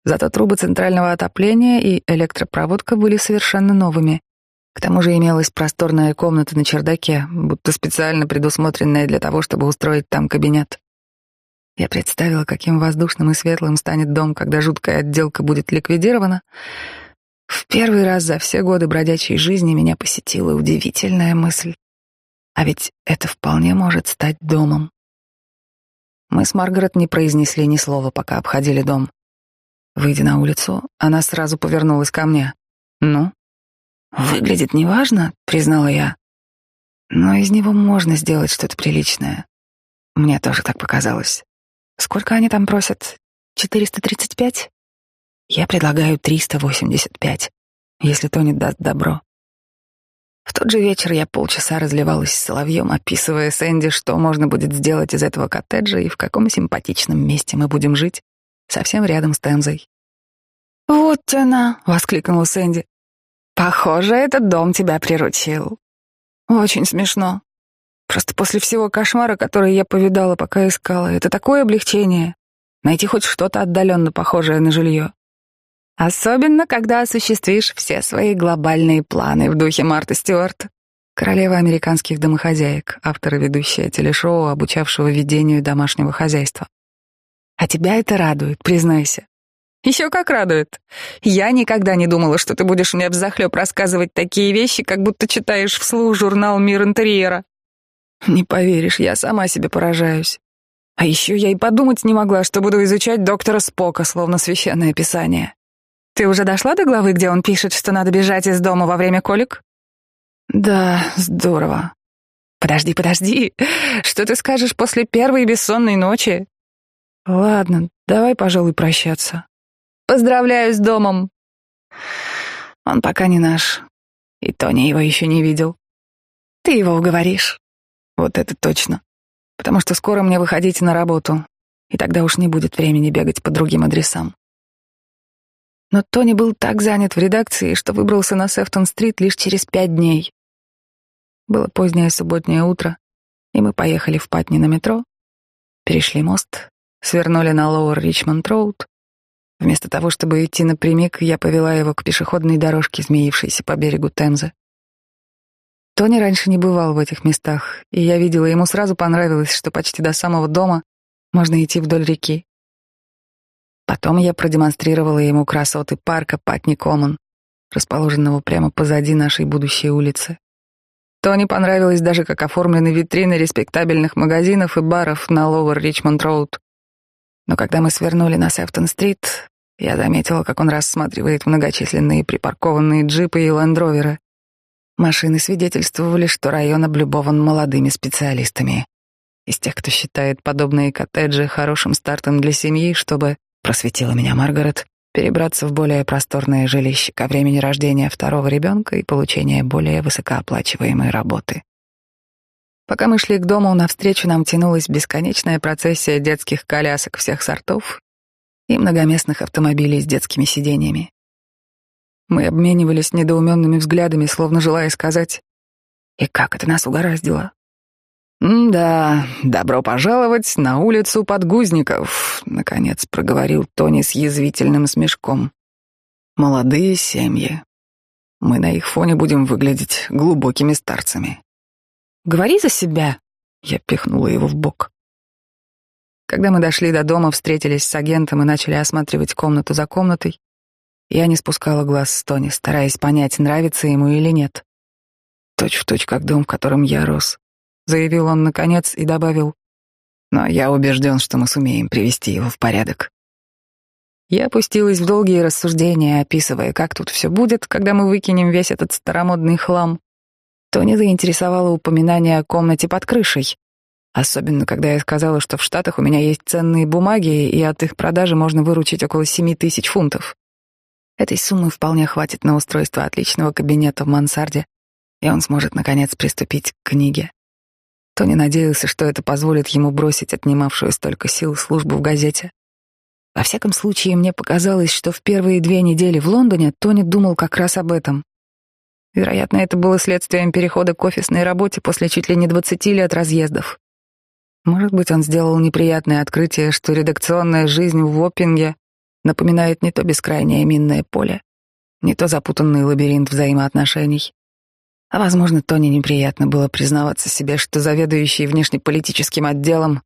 Зато трубы центрального отопления и электропроводка были совершенно новыми. К тому же имелась просторная комната на чердаке, будто специально предусмотренная для того, чтобы устроить там кабинет. Я представила, каким воздушным и светлым станет дом, когда жуткая отделка будет ликвидирована, в первый раз за все годы бродячей жизни меня посетила удивительная мысль. А ведь это вполне может стать домом. Мы с Маргарет не произнесли ни слова, пока обходили дом. Выйдя на улицу, она сразу повернулась ко мне. «Ну?» «Выглядит неважно», — признала я. «Но из него можно сделать что-то приличное». Мне тоже так показалось. «Сколько они там просят? 435?» Я предлагаю 385, если Тони даст добро. В тот же вечер я полчаса разливалась с соловьем, описывая Сэнди, что можно будет сделать из этого коттеджа и в каком симпатичном месте мы будем жить, совсем рядом с Темзой. «Вот она!» — воскликнула Сэнди. «Похоже, этот дом тебя приручил». «Очень смешно. Просто после всего кошмара, который я повидала, пока искала, это такое облегчение. Найти хоть что-то отдаленно похожее на жилье. Особенно, когда осуществишь все свои глобальные планы в духе Марта Стюарт, королева американских домохозяек, автор и ведущая телешоу, обучавшего ведению домашнего хозяйства. А тебя это радует, признайся. Еще как радует. Я никогда не думала, что ты будешь мне взахлеб рассказывать такие вещи, как будто читаешь вслух журнал «Мир интерьера». Не поверишь, я сама себе поражаюсь. А еще я и подумать не могла, что буду изучать доктора Спока, словно священное писание. Ты уже дошла до главы, где он пишет, что надо бежать из дома во время колик? Да, здорово. Подожди, подожди. Что ты скажешь после первой бессонной ночи? Ладно, давай, пожалуй, прощаться. Поздравляю с домом. Он пока не наш. И Тони его еще не видел. Ты его уговоришь. Вот это точно. Потому что скоро мне выходить на работу, и тогда уж не будет времени бегать по другим адресам. Но Тони был так занят в редакции, что выбрался на Сефтон-стрит лишь через пять дней. Было позднее субботнее утро, и мы поехали в Патни на метро, Перешли мост, свернули на Лоуэр Ричмонд Роуд. Вместо того, чтобы идти напрямик, я повела его к пешеходной дорожке, змеившейся по берегу Темзы. Тони раньше не бывал в этих местах, и я видела, ему сразу понравилось, что почти до самого дома можно идти вдоль реки. Потом я продемонстрировала ему красоты парка Патни Коммон, расположенного прямо позади нашей будущей улицы. Тони понравилось даже, как оформлены витрины респектабельных магазинов и баров на Лоуэр Ричмонд Роуд. Но когда мы свернули на Сефтон-стрит, я заметила, как он рассматривает многочисленные припаркованные джипы и лендроверы. Машины свидетельствовали, что район облюбован молодыми специалистами. Из тех, кто считает подобные коттеджи хорошим стартом для семьи, чтобы, просветила меня Маргарет, перебраться в более просторное жилище ко времени рождения второго ребенка и получения более высокооплачиваемой работы. Пока мы шли к дому, навстречу нам тянулась бесконечная процессия детских колясок всех сортов и многоместных автомобилей с детскими сиденьями. Мы обменивались недоуменными взглядами, словно желая сказать «И как это нас угораздило?» «Да, добро пожаловать на улицу подгузников», — наконец проговорил Тони с язвительным смешком. «Молодые семьи. Мы на их фоне будем выглядеть глубокими старцами». «Говори за себя», — я пихнула его в бок. Когда мы дошли до дома, встретились с агентом и начали осматривать комнату за комнатой, я не спускала глаз с Тони, стараясь понять, нравится ему или нет. Точь в точь, как дом, в котором я рос заявил он наконец и добавил, но я убежден, что мы сумеем привести его в порядок. Я опустилась в долгие рассуждения, описывая, как тут все будет, когда мы выкинем весь этот старомодный хлам. Тони заинтересовало упоминание о комнате под крышей, особенно когда я сказала, что в Штатах у меня есть ценные бумаги, и от их продажи можно выручить около семи тысяч фунтов. Этой суммы вполне хватит на устройство отличного кабинета в мансарде, и он сможет, наконец, приступить к книге. Тони надеялся, что это позволит ему бросить отнимавшую столько сил службу в газете. Во всяком случае, мне показалось, что в первые две недели в Лондоне Тони думал как раз об этом. Вероятно, это было следствием перехода к офисной работе после чуть ли не двадцати лет разъездов. Может быть, он сделал неприятное открытие, что редакционная жизнь в Воппинге напоминает не то бескрайнее минное поле, не то запутанный лабиринт взаимоотношений. А, возможно, Тони неприятно было признаваться себе, что заведующий внешнеполитическим отделом,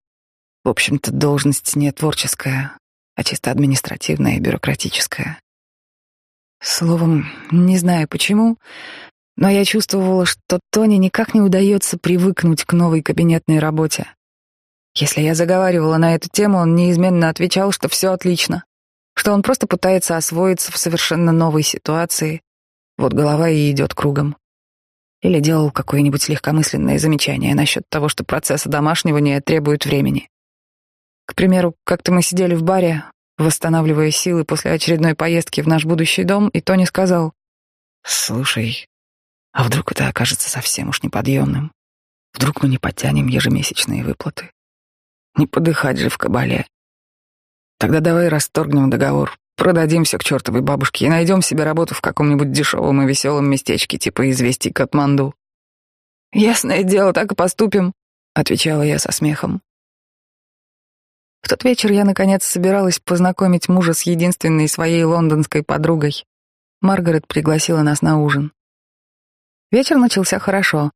в общем-то, должность не творческая, а чисто административная и бюрократическая. Словом, не знаю почему, но я чувствовала, что Тони никак не удается привыкнуть к новой кабинетной работе. Если я заговаривала на эту тему, он неизменно отвечал, что все отлично, что он просто пытается освоиться в совершенно новой ситуации. Вот голова и идет кругом или делал какое-нибудь легкомысленное замечание насчет того, что процесс домашнего требует времени. К примеру, как-то мы сидели в баре, восстанавливая силы после очередной поездки в наш будущий дом, и Тони сказал, «Слушай, а вдруг это окажется совсем уж неподъемным? Вдруг мы не подтянем ежемесячные выплаты? Не подыхать же в кабале. Тогда давай расторгнем договор, Продадим все к чертовой бабушке и найдем себе работу в каком-нибудь дешевом и веселом местечке, типа известий Катманду. «Ясное дело, так и поступим», — отвечала я со смехом. В тот вечер я, наконец, собиралась познакомить мужа с единственной своей лондонской подругой. Маргарет пригласила нас на ужин. Вечер начался хорошо.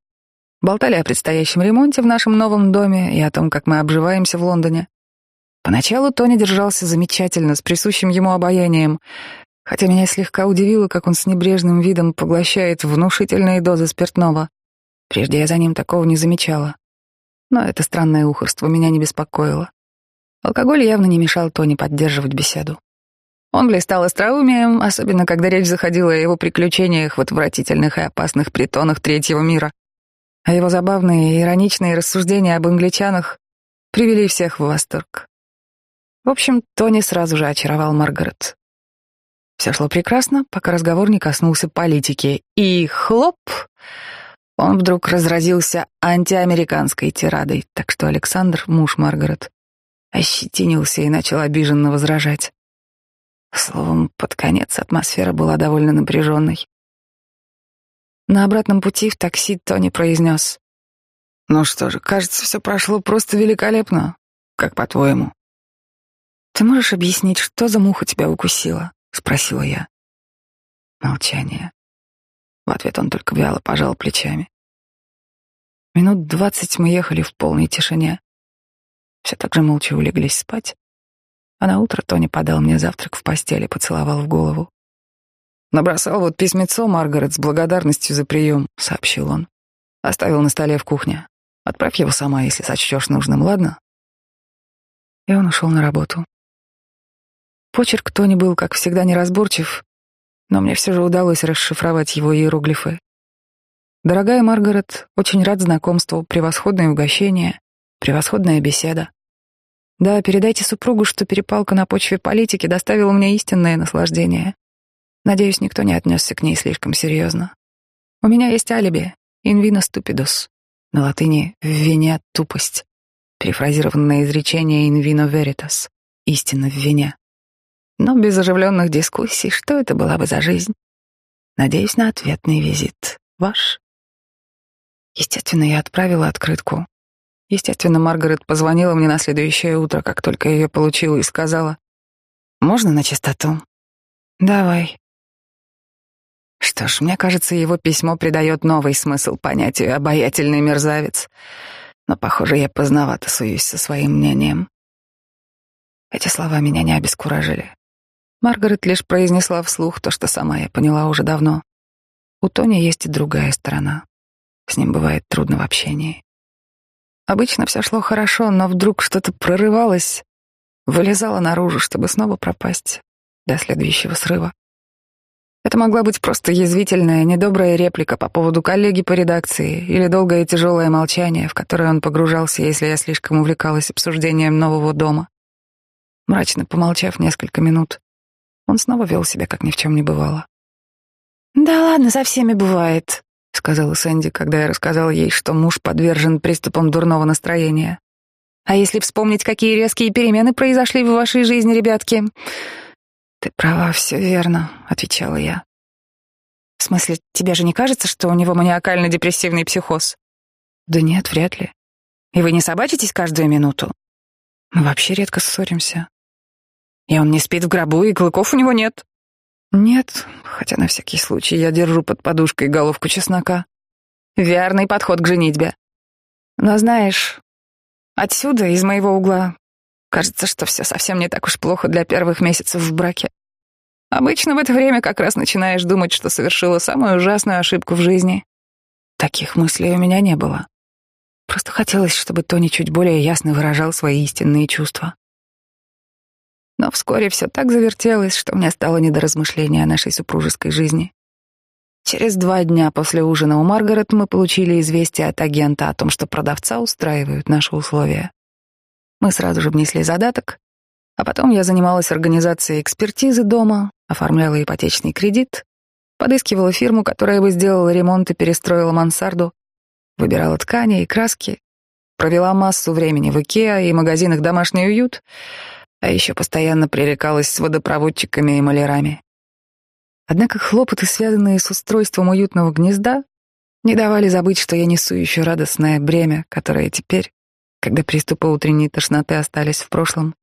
Болтали о предстоящем ремонте в нашем новом доме и о том, как мы обживаемся в Лондоне. Поначалу Тони держался замечательно, с присущим ему обаянием, хотя меня слегка удивило, как он с небрежным видом поглощает внушительные дозы спиртного. Прежде я за ним такого не замечала. Но это странное ухорство меня не беспокоило. Алкоголь явно не мешал Тони поддерживать беседу. Он блистал остроумием, особенно когда речь заходила о его приключениях в отвратительных и опасных притонах третьего мира. А его забавные и ироничные рассуждения об англичанах привели всех в восторг. В общем, Тони сразу же очаровал Маргарет. Все шло прекрасно, пока разговор не коснулся политики. И хлоп! Он вдруг разразился антиамериканской тирадой, так что Александр, муж Маргарет, ощетинился и начал обиженно возражать. Словом, под конец атмосфера была довольно напряженной. На обратном пути в такси Тони произнес. «Ну что же, кажется, все прошло просто великолепно. Как по-твоему? Ты можешь объяснить, что за муха тебя укусила? Спросила я. Молчание. В ответ он только вяло пожал плечами. Минут двадцать мы ехали в полной тишине. Все так же молча улеглись спать. А на утро Тони подал мне завтрак в постели, поцеловал в голову. «Набросал вот письмецо, Маргарет, с благодарностью за прием», — сообщил он. «Оставил на столе в кухне. Отправь его сама, если сочтешь нужным, ладно?» И он ушел на работу. Почерк Тони был, как всегда, неразборчив, но мне все же удалось расшифровать его иероглифы. «Дорогая Маргарет, очень рад знакомству, превосходное угощение, превосходная беседа. Да, передайте супругу, что перепалка на почве политики доставила мне истинное наслаждение. Надеюсь, никто не отнесся к ней слишком серьезно. У меня есть алиби, инвина ступидус, на латыни «в вине тупость», перефразированное изречение «in veritas», истина в вине. Но без оживленных дискуссий, что это была бы за жизнь? Надеюсь на ответный визит. Ваш? Естественно, я отправила открытку. Естественно, Маргарет позвонила мне на следующее утро, как только ее получила, и сказала, «Можно на чистоту?» «Давай». Что ж, мне кажется, его письмо придает новый смысл понятию «обаятельный мерзавец». Но, похоже, я поздновато суюсь со своим мнением. Эти слова меня не обескуражили. Маргарет лишь произнесла вслух то, что сама я поняла уже давно. У Тони есть и другая сторона. С ним бывает трудно в общении. Обычно все шло хорошо, но вдруг что-то прорывалось, вылезало наружу, чтобы снова пропасть до следующего срыва. Это могла быть просто язвительная, недобрая реплика по поводу коллеги по редакции или долгое тяжелое молчание, в которое он погружался, если я слишком увлекалась обсуждением нового дома. Мрачно помолчав несколько минут, он снова вел себя, как ни в чем не бывало. «Да ладно, со всеми бывает», — сказала Сэнди, когда я рассказала ей, что муж подвержен приступам дурного настроения. «А если вспомнить, какие резкие перемены произошли в вашей жизни, ребятки?» «Ты права, все верно», — отвечала я. «В смысле, тебе же не кажется, что у него маниакально-депрессивный психоз?» «Да нет, вряд ли. И вы не собачитесь каждую минуту?» «Мы вообще редко ссоримся. И он не спит в гробу, и клыков у него нет. Нет, хотя на всякий случай я держу под подушкой головку чеснока. Верный подход к женитьбе. Но знаешь, отсюда, из моего угла, кажется, что все совсем не так уж плохо для первых месяцев в браке. Обычно в это время как раз начинаешь думать, что совершила самую ужасную ошибку в жизни. Таких мыслей у меня не было. Просто хотелось, чтобы Тони чуть более ясно выражал свои истинные чувства. Но вскоре все так завертелось, что мне стало не до размышления о нашей супружеской жизни. Через два дня после ужина у Маргарет мы получили известие от агента о том, что продавца устраивают наши условия. Мы сразу же внесли задаток, а потом я занималась организацией экспертизы дома, оформляла ипотечный кредит, подыскивала фирму, которая бы сделала ремонт и перестроила мансарду, выбирала ткани и краски, провела массу времени в Икеа и магазинах «Домашний уют», а еще постоянно пререкалась с водопроводчиками и малярами. Однако хлопоты, связанные с устройством уютного гнезда, не давали забыть, что я несу еще радостное бремя, которое теперь, когда приступы утренней тошноты остались в прошлом,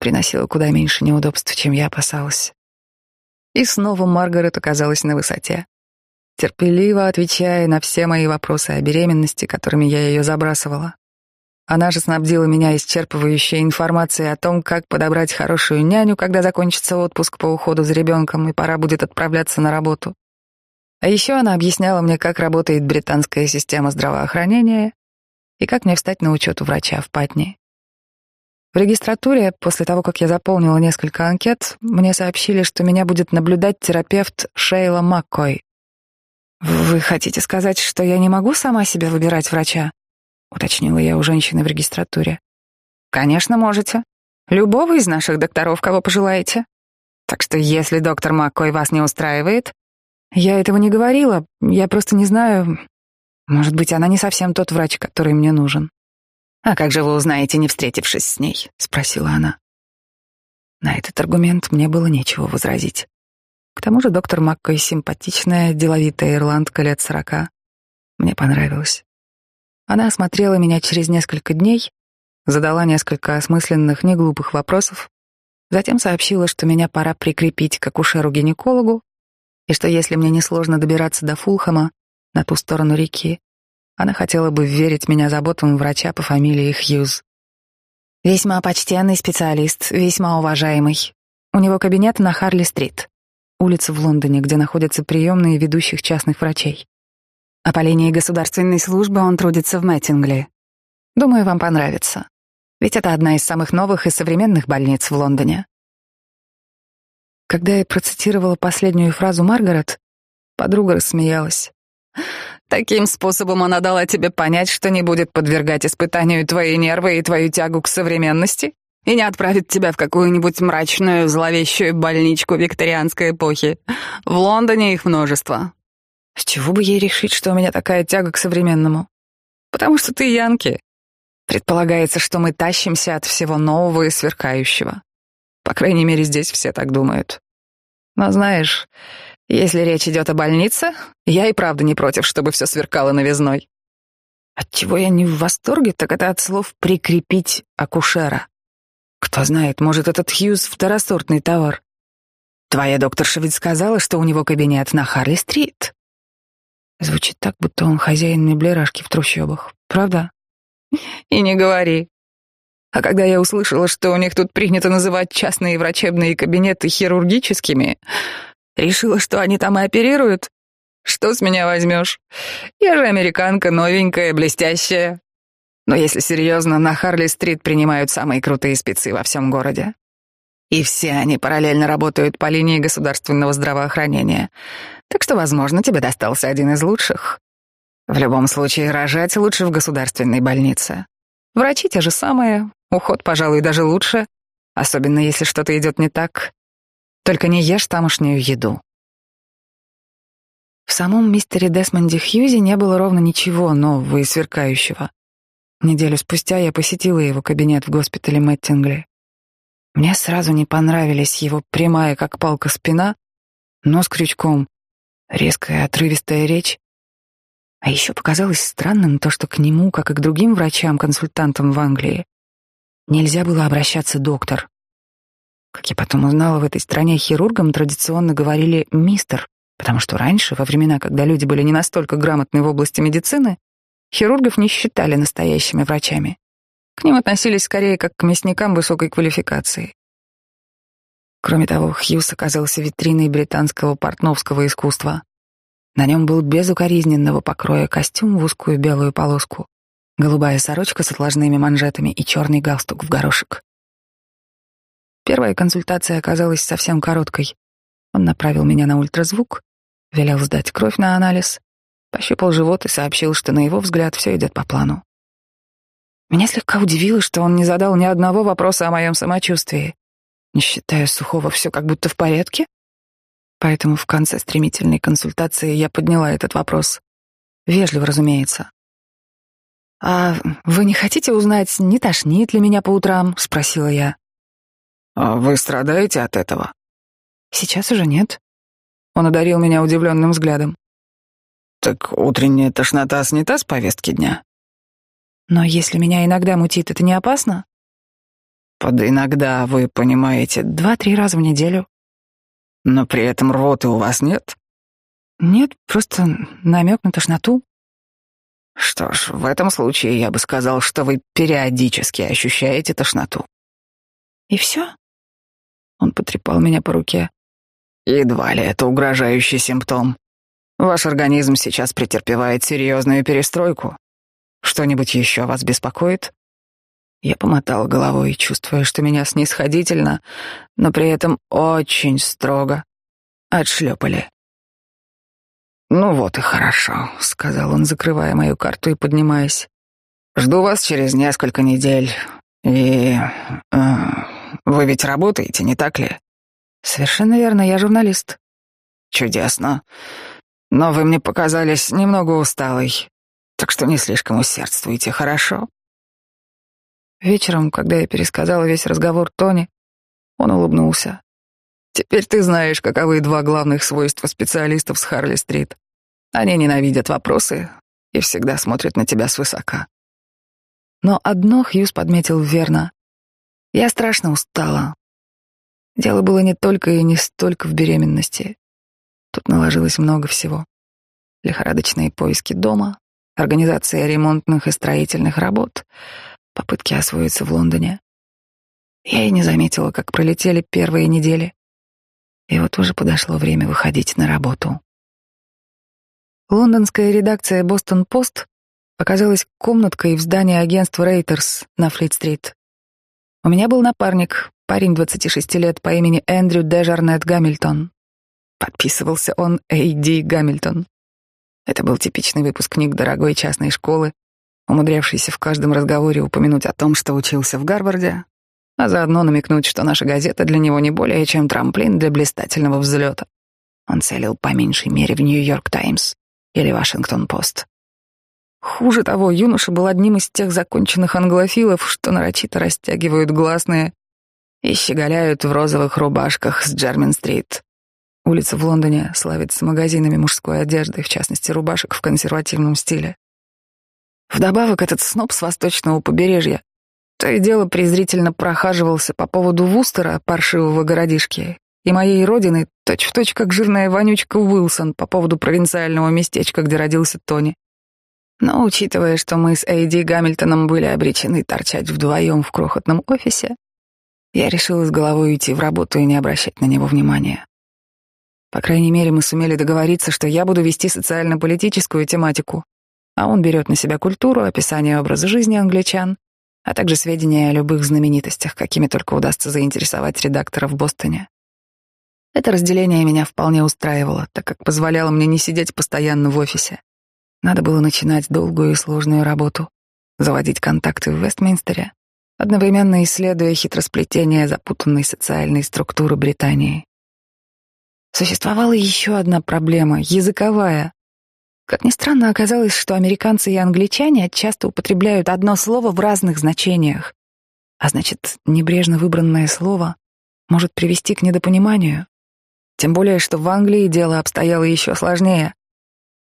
приносило куда меньше неудобств, чем я опасалась. И снова Маргарет оказалась на высоте, терпеливо отвечая на все мои вопросы о беременности, которыми я ее забрасывала. Она же снабдила меня исчерпывающей информацией о том, как подобрать хорошую няню, когда закончится отпуск по уходу за ребенком и пора будет отправляться на работу. А еще она объясняла мне, как работает британская система здравоохранения и как мне встать на учет у врача в Патни. В регистратуре, после того, как я заполнила несколько анкет, мне сообщили, что меня будет наблюдать терапевт Шейла Маккой. «Вы хотите сказать, что я не могу сама себе выбирать врача?» уточнила я у женщины в регистратуре. Конечно, можете. Любого из наших докторов, кого пожелаете. Так что если доктор Маккой вас не устраивает, я этого не говорила, я просто не знаю. Может быть, она не совсем тот врач, который мне нужен. А как же вы узнаете, не встретившись с ней? спросила она. На этот аргумент мне было нечего возразить. К тому же доктор Маккой симпатичная, деловитая ирландка лет сорока. Мне понравилось. Она осмотрела меня через несколько дней, задала несколько осмысленных, неглупых вопросов, затем сообщила, что меня пора прикрепить к акушеру-гинекологу, и что если мне несложно добираться до Фулхэма, на ту сторону реки, она хотела бы верить меня заботам врача по фамилии Хьюз. Весьма почтенный специалист, весьма уважаемый. У него кабинет на Харли-стрит, улица в Лондоне, где находятся приемные ведущих частных врачей. А по линии государственной службы он трудится в Мэттингли. Думаю, вам понравится. Ведь это одна из самых новых и современных больниц в Лондоне. Когда я процитировала последнюю фразу Маргарет, подруга рассмеялась. Таким способом она дала тебе понять, что не будет подвергать испытанию твои нервы и твою тягу к современности и не отправит тебя в какую-нибудь мрачную, зловещую больничку викторианской эпохи. В Лондоне их множество. С чего бы ей решить, что у меня такая тяга к современному? Потому что ты янки. Предполагается, что мы тащимся от всего нового и сверкающего. По крайней мере, здесь все так думают. Но знаешь, если речь идет о больнице, я и правда не против, чтобы все сверкало новизной. От чего я не в восторге, так это от слов «прикрепить акушера». Кто знает, может, этот Хьюз — второсортный товар. Твоя докторша ведь сказала, что у него кабинет на Харли-стрит. Звучит так, будто он хозяин меблерашки в трущобах. Правда? И не говори. А когда я услышала, что у них тут принято называть частные врачебные кабинеты хирургическими, решила, что они там и оперируют. Что с меня возьмешь? Я же американка, новенькая, блестящая. Но если серьезно, на Харли-стрит принимают самые крутые спецы во всем городе. И все они параллельно работают по линии государственного здравоохранения. Так что, возможно, тебе достался один из лучших. В любом случае, рожать лучше в государственной больнице. Врачи те же самые, уход, пожалуй, даже лучше, особенно если что-то идет не так. Только не ешь тамошнюю еду. В самом мистере Десмонде Хьюзи не было ровно ничего нового и сверкающего. Неделю спустя я посетила его кабинет в госпитале Мэттингли. Мне сразу не понравились его прямая, как палка, спина, нос крючком, резкая отрывистая речь. А еще показалось странным то, что к нему, как и к другим врачам-консультантам в Англии, нельзя было обращаться доктор. Как я потом узнала, в этой стране хирургам традиционно говорили «мистер», потому что раньше, во времена, когда люди были не настолько грамотны в области медицины, хирургов не считали настоящими врачами. К ним относились скорее как к мясникам высокой квалификации. Кроме того, Хьюз оказался витриной британского портновского искусства. На нем был безукоризненного покроя костюм в узкую белую полоску, голубая сорочка с отложными манжетами и черный галстук в горошек. Первая консультация оказалась совсем короткой. Он направил меня на ультразвук, велел сдать кровь на анализ, пощупал живот и сообщил, что на его взгляд все идет по плану. Меня слегка удивило, что он не задал ни одного вопроса о моем самочувствии. Не считая сухого, все как будто в порядке. Поэтому в конце стремительной консультации я подняла этот вопрос. Вежливо, разумеется. «А вы не хотите узнать, не тошнит ли меня по утрам?» — спросила я. «А вы страдаете от этого?» «Сейчас уже нет». Он одарил меня удивленным взглядом. «Так утренняя тошнота снята с повестки дня?» Но если меня иногда мутит, это не опасно? Под иногда вы понимаете два-три раза в неделю. Но при этом рвоты у вас нет? Нет, просто намек на тошноту. Что ж, в этом случае я бы сказал, что вы периодически ощущаете тошноту. И все? Он потрепал меня по руке. Едва ли это угрожающий симптом. Ваш организм сейчас претерпевает серьезную перестройку. Что-нибудь еще вас беспокоит? Я помотал головой, чувствуя, что меня снисходительно, но при этом очень строго отшлепали. «Ну вот и хорошо», — сказал он, закрывая мою карту и поднимаясь. «Жду вас через несколько недель. И... Э, вы ведь работаете, не так ли?» «Совершенно верно, я журналист». «Чудесно. Но вы мне показались немного усталой. Так что не слишком усердствуйте, хорошо? Вечером, когда я пересказала весь разговор Тони, он улыбнулся. Теперь ты знаешь, каковы два главных свойства специалистов с Харли-стрит. Они ненавидят вопросы и всегда смотрят на тебя свысока. Но одно Хьюз подметил верно. Я страшно устала. Дело было не только и не столько в беременности. Тут наложилось много всего. Лихорадочные поиски дома, организация ремонтных и строительных работ, попытки освоиться в Лондоне. Я и не заметила, как пролетели первые недели. И вот уже подошло время выходить на работу. Лондонская редакция «Бостон-Пост» оказалась комнаткой в здании агентства «Рейтерс» на Флит-стрит. У меня был напарник, парень 26 лет по имени Эндрю Дежарнет Гамильтон. Подписывался он Эйди Гамильтон. Это был типичный выпускник дорогой частной школы, умудрявшийся в каждом разговоре упомянуть о том, что учился в Гарварде, а заодно намекнуть, что наша газета для него не более чем трамплин для блистательного взлета. Он целил по меньшей мере в Нью-Йорк Таймс или Вашингтон-Пост. Хуже того, юноша был одним из тех законченных англофилов, что нарочито растягивают гласные и щеголяют в розовых рубашках с Джермен-стрит. Улица в Лондоне славится магазинами мужской одежды, в частности, рубашек в консервативном стиле. Вдобавок, этот сноб с восточного побережья то и дело презрительно прохаживался по поводу Вустера, паршивого городишки, и моей родины, точь-в-точь точь как жирная вонючка Уилсон по поводу провинциального местечка, где родился Тони. Но учитывая, что мы с Эйди Гамильтоном были обречены торчать вдвоем в крохотном офисе, я решила с головой уйти в работу и не обращать на него внимания. По крайней мере, мы сумели договориться, что я буду вести социально-политическую тематику, а он берет на себя культуру, описание образа жизни англичан, а также сведения о любых знаменитостях, какими только удастся заинтересовать редактора в Бостоне. Это разделение меня вполне устраивало, так как позволяло мне не сидеть постоянно в офисе. Надо было начинать долгую и сложную работу, заводить контакты в Вестминстере, одновременно исследуя хитросплетение запутанной социальной структуры Британии. Существовала еще одна проблема — языковая. Как ни странно, оказалось, что американцы и англичане часто употребляют одно слово в разных значениях. А значит, небрежно выбранное слово может привести к недопониманию. Тем более, что в Англии дело обстояло еще сложнее.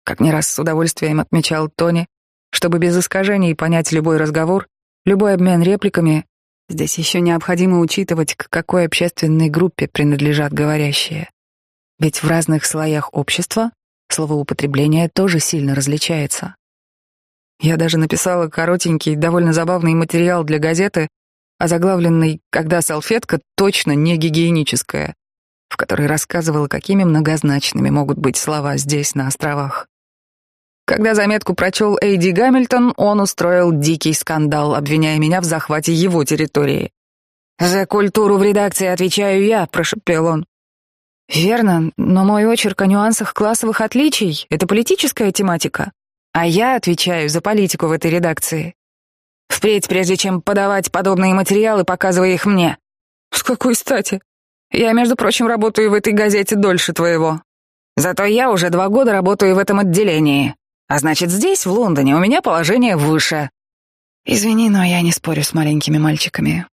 Как не раз с удовольствием отмечал Тони, чтобы без искажений понять любой разговор, любой обмен репликами, здесь еще необходимо учитывать, к какой общественной группе принадлежат говорящие. Ведь в разных слоях общества словоупотребление тоже сильно различается. Я даже написала коротенький, довольно забавный материал для газеты, озаглавленный «Когда салфетка точно не гигиеническая», в которой рассказывала, какими многозначными могут быть слова здесь, на островах. Когда заметку прочел Эйди Гамильтон, он устроил дикий скандал, обвиняя меня в захвате его территории. «За культуру в редакции отвечаю я», — прошепел он. Верно, но мой очерк о нюансах классовых отличий — это политическая тематика. А я отвечаю за политику в этой редакции. Впредь, прежде чем подавать подобные материалы, показывай их мне. С какой стати? Я, между прочим, работаю в этой газете дольше твоего. Зато я уже два года работаю в этом отделении. А значит, здесь, в Лондоне, у меня положение выше. Извини, но я не спорю с маленькими мальчиками.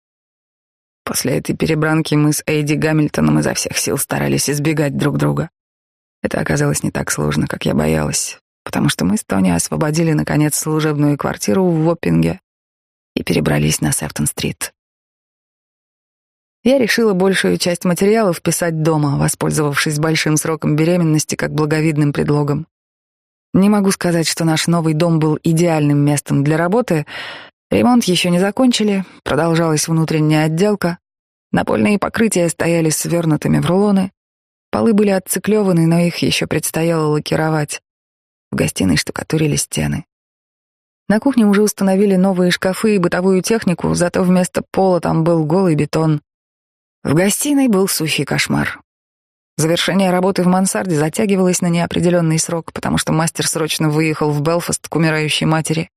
После этой перебранки мы с Эйди Гамильтоном изо всех сил старались избегать друг друга. Это оказалось не так сложно, как я боялась, потому что мы с Тони освободили, наконец, служебную квартиру в Воппинге и перебрались на Сефтон-стрит. Я решила большую часть материалов писать дома, воспользовавшись большим сроком беременности как благовидным предлогом. Не могу сказать, что наш новый дом был идеальным местом для работы, Ремонт еще не закончили, продолжалась внутренняя отделка. Напольные покрытия стояли свернутыми в рулоны. Полы были отциклеваны, но их еще предстояло лакировать. В гостиной штукатурили стены. На кухне уже установили новые шкафы и бытовую технику, зато вместо пола там был голый бетон. В гостиной был сущий кошмар. Завершение работы в мансарде затягивалось на неопределенный срок, потому что мастер срочно выехал в Белфаст к умирающей матери.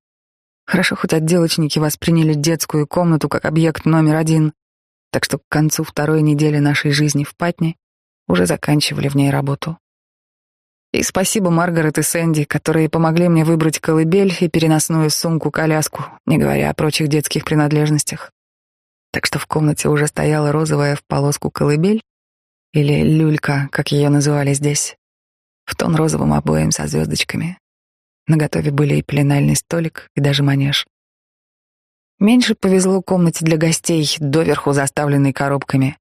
Хорошо, хоть отделочники восприняли детскую комнату как объект номер один, так что к концу второй недели нашей жизни в Патне уже заканчивали в ней работу. И спасибо Маргарет и Сэнди, которые помогли мне выбрать колыбель и переносную сумку-коляску, не говоря о прочих детских принадлежностях. Так что в комнате уже стояла розовая в полоску колыбель, или люлька, как ее называли здесь, в тон розовым обоим со звездочками. На готове были и пеленальный столик, и даже манеж. Меньше повезло комнате для гостей, доверху заставленной коробками.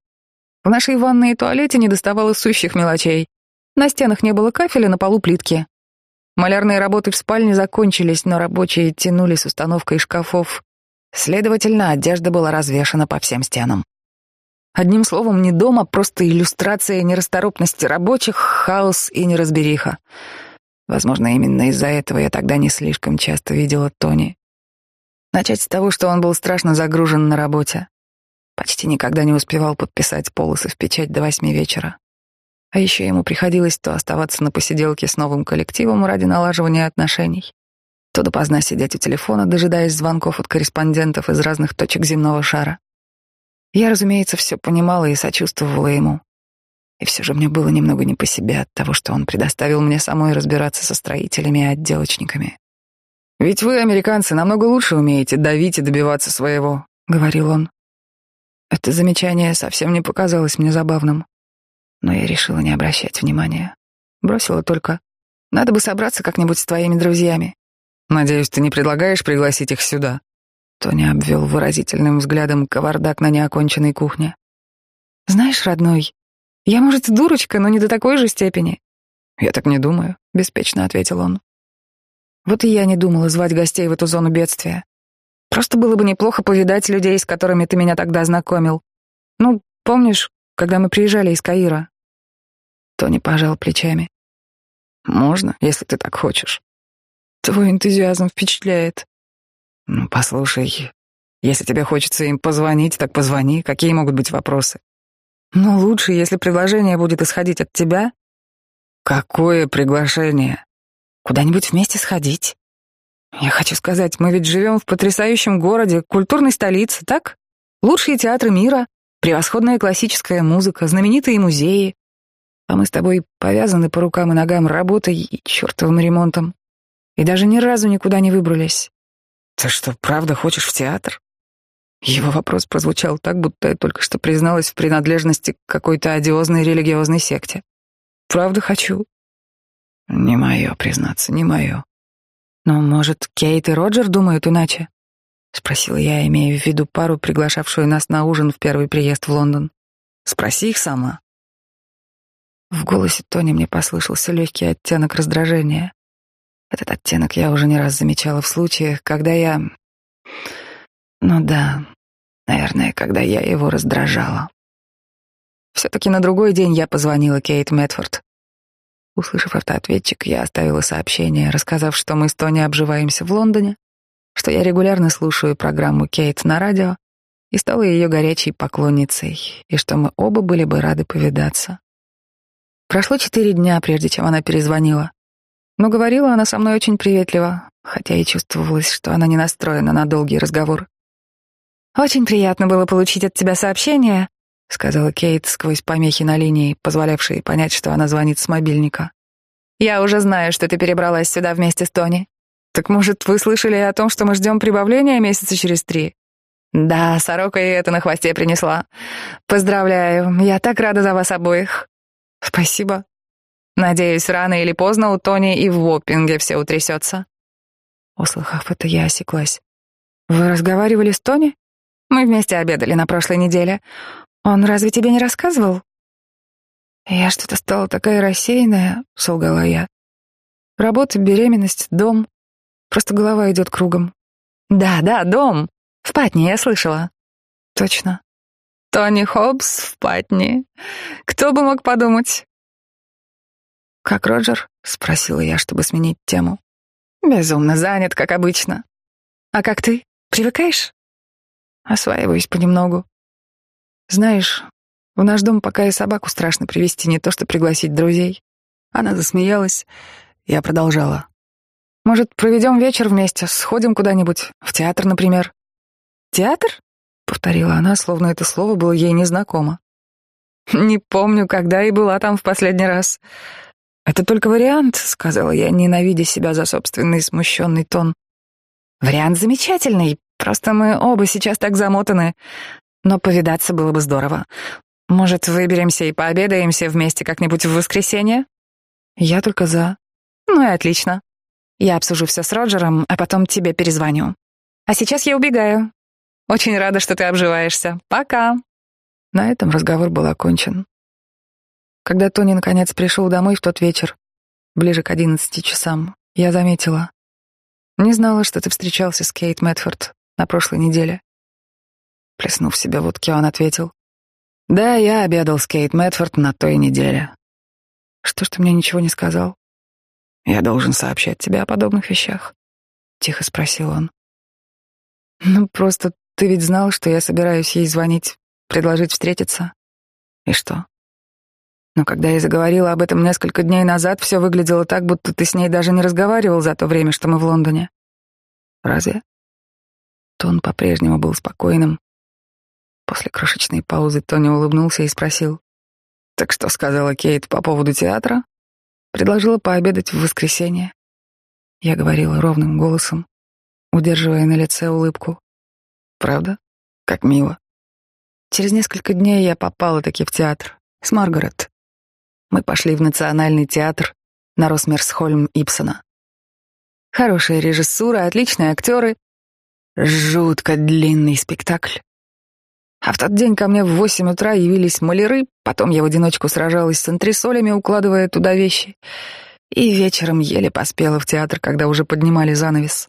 В нашей ванной и туалете не доставало сущих мелочей. На стенах не было кафеля, на полу плитки. Малярные работы в спальне закончились, но рабочие тянули с установкой шкафов. Следовательно, одежда была развешана по всем стенам. Одним словом, не дом, а просто иллюстрация нерасторопности рабочих, хаос и неразбериха. Возможно, именно из-за этого я тогда не слишком часто видела Тони. Начать с того, что он был страшно загружен на работе. Почти никогда не успевал подписать полосы в печать до восьми вечера. А еще ему приходилось то оставаться на посиделке с новым коллективом ради налаживания отношений, то допоздна сидеть у телефона, дожидаясь звонков от корреспондентов из разных точек земного шара. Я, разумеется, все понимала и сочувствовала ему. И все же мне было немного не по себе от того, что он предоставил мне самой разбираться со строителями и отделочниками. «Ведь вы, американцы, намного лучше умеете давить и добиваться своего», — говорил он. Это замечание совсем не показалось мне забавным, но я решила не обращать внимания. Бросила только «Надо бы собраться как-нибудь с твоими друзьями». «Надеюсь, ты не предлагаешь пригласить их сюда?» Тони обвел выразительным взглядом кавардак на неоконченной кухне. «Знаешь, родной, я, может, дурочка, но не до такой же степени». «Я так не думаю», — беспечно ответил он. Вот и я не думала звать гостей в эту зону бедствия. Просто было бы неплохо повидать людей, с которыми ты меня тогда знакомил. Ну, помнишь, когда мы приезжали из Каира?» Тони пожал плечами. «Можно, если ты так хочешь. Твой энтузиазм впечатляет. Ну, послушай, если тебе хочется им позвонить, так позвони. Какие могут быть вопросы? Но лучше, если предложение будет исходить от тебя. Какое приглашение? Куда-нибудь вместе сходить. Я хочу сказать, мы ведь живем в потрясающем городе, культурной столице, так? Лучшие театры мира, превосходная классическая музыка, знаменитые музеи. А мы с тобой повязаны по рукам и ногам работой и чертовым ремонтом. И даже ни разу никуда не выбрались. «Ты что, правда хочешь в театр?» Его вопрос прозвучал так, будто я только что призналась в принадлежности к какой-то одиозной религиозной секте. «Правда хочу». «Не мое, признаться, не мое». «Но, может, Кейт и Роджер думают иначе?» — спросила я, имея в виду пару, приглашавшую нас на ужин в первый приезд в Лондон. «Спроси их сама». В голосе Тони мне послышался легкий оттенок раздражения. Этот оттенок я уже не раз замечала в случаях, когда я... Ну да, наверное, когда я его раздражала. Все-таки на другой день я позвонила Кейт Мэтфорд. Услышав автоответчик, я оставила сообщение, рассказав, что мы с Тони обживаемся в Лондоне, что я регулярно слушаю программу Кейт на радио и стала ее горячей поклонницей, и что мы оба были бы рады повидаться. Прошло четыре дня, прежде чем она перезвонила. Но говорила она со мной очень приветливо, хотя и чувствовалось, что она не настроена на долгий разговор. «Очень приятно было получить от тебя сообщение», — сказала Кейт сквозь помехи на линии, позволявшие понять, что она звонит с мобильника. «Я уже знаю, что ты перебралась сюда вместе с Тони. Так, может, вы слышали о том, что мы ждем прибавления месяца через три?» «Да, сорока и это на хвосте принесла. Поздравляю, я так рада за вас обоих». «Спасибо», Надеюсь, рано или поздно у Тони и в Воппинге все утрясется. Услыхав это, я осеклась. Вы разговаривали с Тони? Мы вместе обедали на прошлой неделе. Он разве тебе не рассказывал? Я что-то стала такая рассеянная, солгала я. Работа, беременность, дом. Просто голова идет кругом. Да, да, дом. В Патне, я слышала. Точно. Тони Хоббс в Патне. Кто бы мог подумать? «Как Роджер?» — спросила я, чтобы сменить тему. «Безумно занят, как обычно. А как ты? Привыкаешь?» «Осваиваюсь понемногу. Знаешь, в наш дом пока и собаку страшно привести, не то что пригласить друзей». Она засмеялась. Я продолжала. «Может, проведем вечер вместе, сходим куда-нибудь, в театр, например?» «Театр?» — повторила она, словно это слово было ей незнакомо. «Не помню, когда и была там в последний раз. «Это только вариант», — сказала я, ненавидя себя за собственный смущенный тон. «Вариант замечательный, просто мы оба сейчас так замотаны. Но повидаться было бы здорово. Может, выберемся и пообедаемся вместе как-нибудь в воскресенье?» «Я только за». «Ну и отлично. Я обсужу все с Роджером, а потом тебе перезвоню. А сейчас я убегаю. Очень рада, что ты обживаешься. Пока. На этом разговор был окончен. Когда Тони наконец пришел домой в тот вечер, ближе к одиннадцати часам, я заметила. Не знала, что ты встречался с Кейт Мэтфорд на прошлой неделе. Плеснув себе водки, он ответил. Да, я обедал с Кейт Мэтфорд на той неделе. Что ж ты мне ничего не сказал? Я должен сообщать тебе о подобных вещах. Тихо спросил он. Ну, просто ты ведь знал, что я собираюсь ей звонить, предложить встретиться. И что? Но когда я заговорила об этом несколько дней назад, все выглядело так, будто ты с ней даже не разговаривал за то время, что мы в Лондоне. Разве? Тон по-прежнему был спокойным. После крошечной паузы Тони улыбнулся и спросил. «Так что сказала Кейт по поводу театра?» Предложила пообедать в воскресенье. Я говорила ровным голосом, удерживая на лице улыбку. «Правда? Как мило». Через несколько дней я попала-таки в театр с Маргарет. Мы пошли в Национальный театр на Росмерсхольм Ипсона. Хорошая режиссура, отличные актеры. Жутко длинный спектакль. А в тот день ко мне в восемь утра явились маляры, потом я в одиночку сражалась с антресолями, укладывая туда вещи. И вечером еле поспела в театр, когда уже поднимали занавес.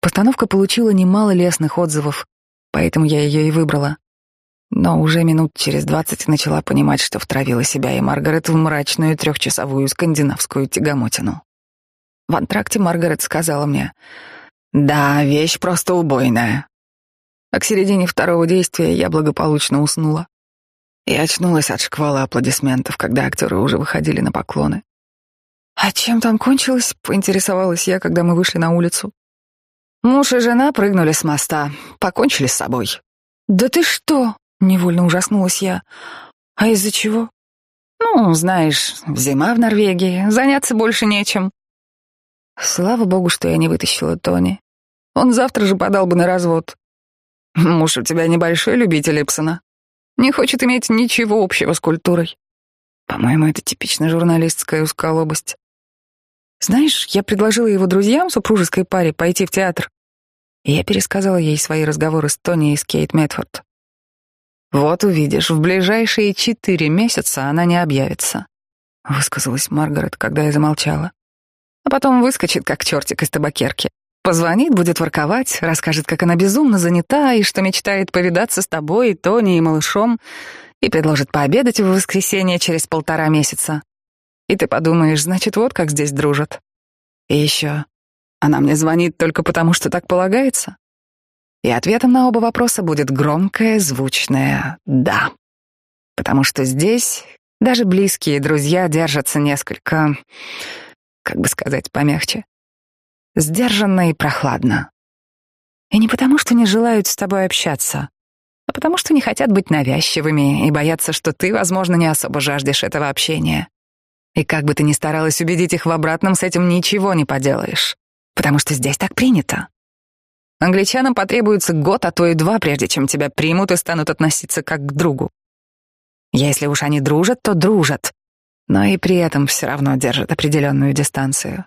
Постановка получила немало лестных отзывов, поэтому я ее и выбрала. Но уже минут через двадцать начала понимать, что втравила себя и Маргарет в мрачную трехчасовую скандинавскую тягомотину. В антракте Маргарет сказала мне, «Да, вещь просто убойная». А к середине второго действия я благополучно уснула. И очнулась от шквала аплодисментов, когда актеры уже выходили на поклоны. «А чем там кончилось?» — поинтересовалась я, когда мы вышли на улицу. Муж и жена прыгнули с моста, покончили с собой. «Да ты что?» — невольно ужаснулась я. «А из-за чего?» «Ну, знаешь, зима в Норвегии, заняться больше нечем». Слава богу, что я не вытащила Тони. Он завтра же подал бы на развод. Муж у тебя небольшой любитель Ипсона. Не хочет иметь ничего общего с культурой. По-моему, это типичная журналистская узколобость. Знаешь, я предложила его друзьям, супружеской паре, пойти в театр. И я пересказала ей свои разговоры с Тони и с Кейт Мэтфорд. «Вот увидишь, в ближайшие четыре месяца она не объявится», — высказалась Маргарет, когда я замолчала. «А потом выскочит, как чертик из табакерки. Позвонит, будет ворковать, расскажет, как она безумно занята и что мечтает повидаться с тобой, Тони и малышом, и предложит пообедать в воскресенье через полтора месяца. И ты подумаешь, значит, вот как здесь дружат. И еще, она мне звонит только потому, что так полагается. И ответом на оба вопроса будет громкое, звучное «да». Потому что здесь даже близкие друзья держатся несколько, как бы сказать помягче, сдержанно и прохладно. И не потому, что не желают с тобой общаться, а потому что не хотят быть навязчивыми и боятся, что ты, возможно, не особо жаждешь этого общения. И как бы ты ни старалась убедить их в обратном, с этим ничего не поделаешь, потому что здесь так принято. Англичанам потребуется год, а то и два, прежде чем тебя примут и станут относиться как к другу. Если уж они дружат, то дружат, но и при этом все равно держат определенную дистанцию.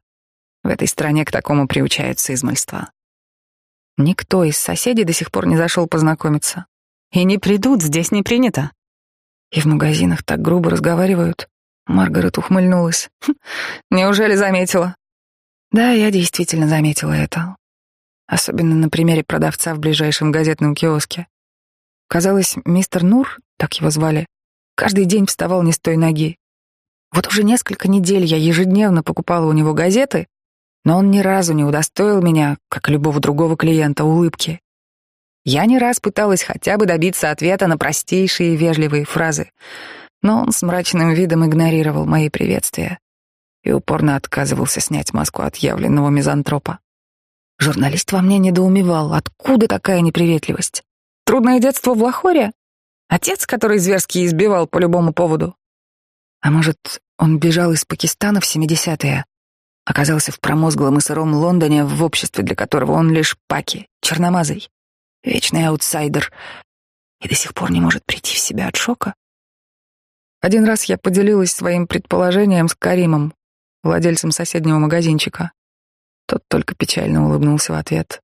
В этой стране к такому приучаются измольства. Никто из соседей до сих пор не зашел познакомиться. И не придут, здесь не принято. И в магазинах так грубо разговаривают. Маргарет ухмыльнулась. «Хм, неужели заметила? Да, я действительно заметила это. Особенно на примере продавца в ближайшем газетном киоске. Казалось, мистер Нур, так его звали, каждый день вставал не с той ноги. Вот уже несколько недель я ежедневно покупала у него газеты, но он ни разу не удостоил меня, как любого другого клиента, улыбки. Я не раз пыталась хотя бы добиться ответа на простейшие вежливые фразы, но он с мрачным видом игнорировал мои приветствия и упорно отказывался снять маску отъявленного мизантропа. Журналист во мне недоумевал, откуда такая неприветливость? Трудное детство в Лахоре? Отец, который зверски избивал по любому поводу? А может, он бежал из Пакистана в 70-е, оказался в промозглом и сыром Лондоне в обществе, для которого он лишь паки, черномазый, вечный аутсайдер, и до сих пор не может прийти в себя от шока. Один раз я поделилась своим предположением с Каримом, владельцем соседнего магазинчика. Тот только печально улыбнулся в ответ.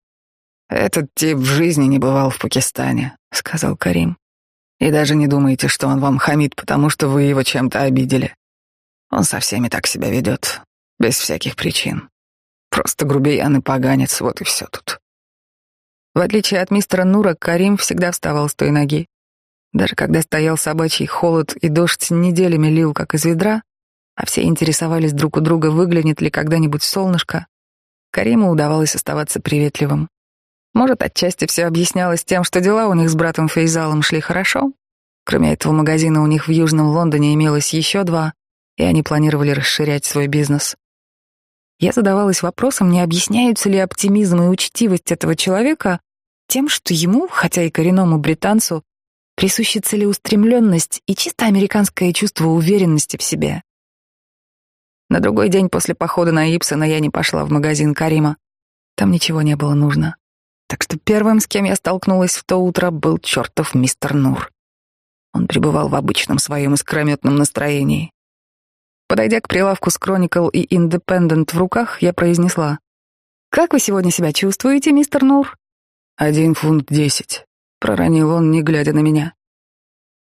«Этот тип в жизни не бывал в Пакистане», — сказал Карим. «И даже не думайте, что он вам хамит, потому что вы его чем-то обидели. Он со всеми так себя ведет, без всяких причин. Просто грубиян и поганец, вот и все тут». В отличие от мистера Нура, Карим всегда вставал с той ноги. Даже когда стоял собачий холод и дождь неделями лил, как из ведра, а все интересовались друг у друга, выглянет ли когда-нибудь солнышко, Кариму удавалось оставаться приветливым. Может, отчасти все объяснялось тем, что дела у них с братом Фейзалом шли хорошо. Кроме этого магазина у них в Южном Лондоне имелось еще два, и они планировали расширять свой бизнес. Я задавалась вопросом, не объясняются ли оптимизм и учтивость этого человека тем, что ему, хотя и коренному британцу, присуща целеустремленность и чисто американское чувство уверенности в себе. На другой день после похода на Ипсона я не пошла в магазин Карима. Там ничего не было нужно. Так что первым, с кем я столкнулась в то утро, был чертов мистер Нур. Он пребывал в обычном своем искрометном настроении. Подойдя к прилавку с Chronicle и Independent в руках, я произнесла. «Как вы сегодня себя чувствуете, мистер Нур?» «Один фунт десять», — проронил он, не глядя на меня.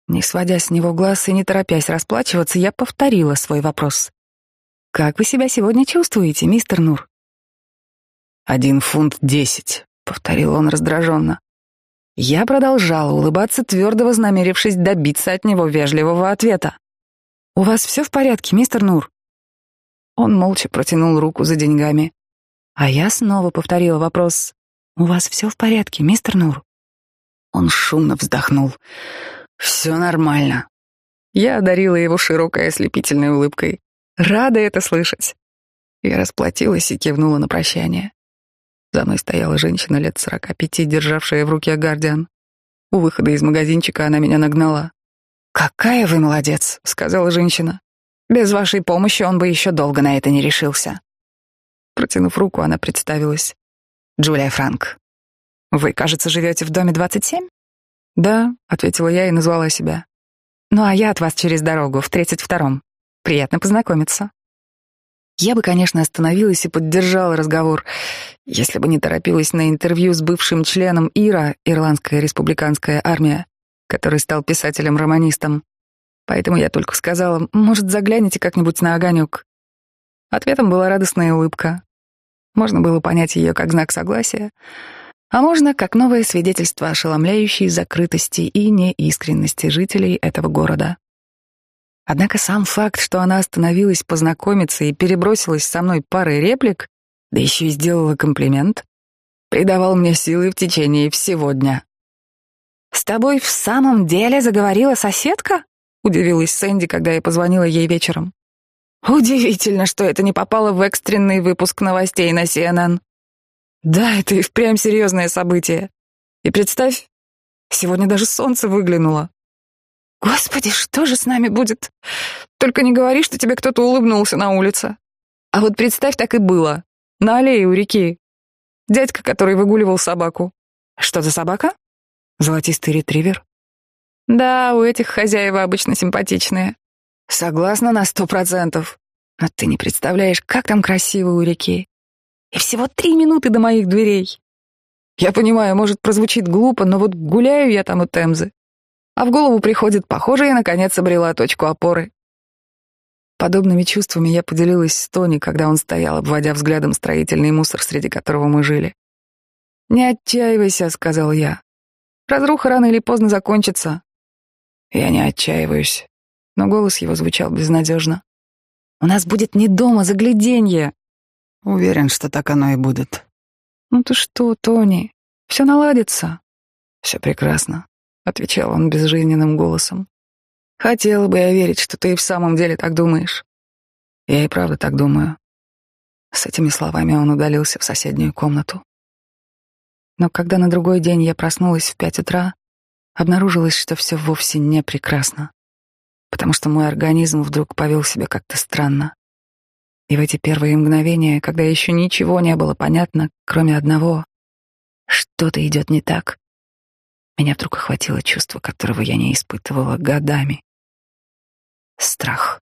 Не сводя с него глаз и не торопясь расплачиваться, я повторила свой вопрос. «Как вы себя сегодня чувствуете, мистер Нур?» «Один фунт десять», — повторил он раздраженно. Я продолжала улыбаться, твердо вознамерившись добиться от него вежливого ответа. «У вас все в порядке, мистер Нур?» Он молча протянул руку за деньгами. А я снова повторила вопрос. «У вас все в порядке, мистер Нур?» Он шумно вздохнул. «Все нормально». Я одарила его широкой ослепительной улыбкой. Рада это слышать. Я расплатилась и кивнула на прощание. За мной стояла женщина лет сорока пяти, державшая в руке гардиан. У выхода из магазинчика она меня нагнала. «Какая вы молодец», — сказала женщина. «Без вашей помощи он бы еще долго на это не решился». Протянув руку, она представилась. «Джулия Франк. Вы, кажется, живете в доме 27?» «Да», — ответила я и назвала себя. «Ну а я от вас через дорогу, в 32-м. Приятно познакомиться. Я бы, конечно, остановилась и поддержала разговор, если бы не торопилась на интервью с бывшим членом ИРА, Ирландская республиканская армия, который стал писателем-романистом. Поэтому я только сказала, может, загляните как-нибудь на огонек. Ответом была радостная улыбка. Можно было понять ее как знак согласия, а можно как новое свидетельство ошеломляющей закрытости и неискренности жителей этого города. Однако сам факт, что она остановилась познакомиться и перебросилась со мной парой реплик, да еще и сделала комплимент, придавал мне силы в течение всего дня. «С тобой в самом деле заговорила соседка?» — удивилась Сэнди, когда я позвонила ей вечером. «Удивительно, что это не попало в экстренный выпуск новостей на CNN. Да, это и впрямь серьезное событие. И представь, сегодня даже солнце выглянуло. Господи, что же с нами будет? Только не говори, что тебе кто-то улыбнулся на улице. А вот представь, так и было. На аллее у реки. Дядька, который выгуливал собаку. Что за собака? Золотистый ретривер. Да, у этих хозяева обычно симпатичные. Согласна на сто процентов. Но ты не представляешь, как там красиво у реки. И всего три минуты до моих дверей. Я понимаю, может, прозвучит глупо, но вот гуляю я там у Темзы а в голову приходит, похоже, я наконец обрела точку опоры. Подобными чувствами я поделилась с Тони, когда он стоял, обводя взглядом строительный мусор, среди которого мы жили. «Не отчаивайся», — сказал я. «Разруха рано или поздно закончится». Я не отчаиваюсь, но голос его звучал безнадежно. «У нас будет не дома загляденье». Уверен, что так оно и будет. «Ну ты что, Тони, все наладится». «Все прекрасно отвечал он безжизненным голосом. Хотела бы я верить, что ты и в самом деле так думаешь. Я и правда так думаю. С этими словами он удалился в соседнюю комнату. Но когда на другой день я проснулась в пять утра, обнаружилось, что все вовсе не прекрасно, потому что мой организм вдруг повел себя как-то странно. И в эти первые мгновения, когда еще ничего не было понятно, кроме одного — что-то идет не так, меня вдруг охватило чувство, которого я не испытывала годами. Страх.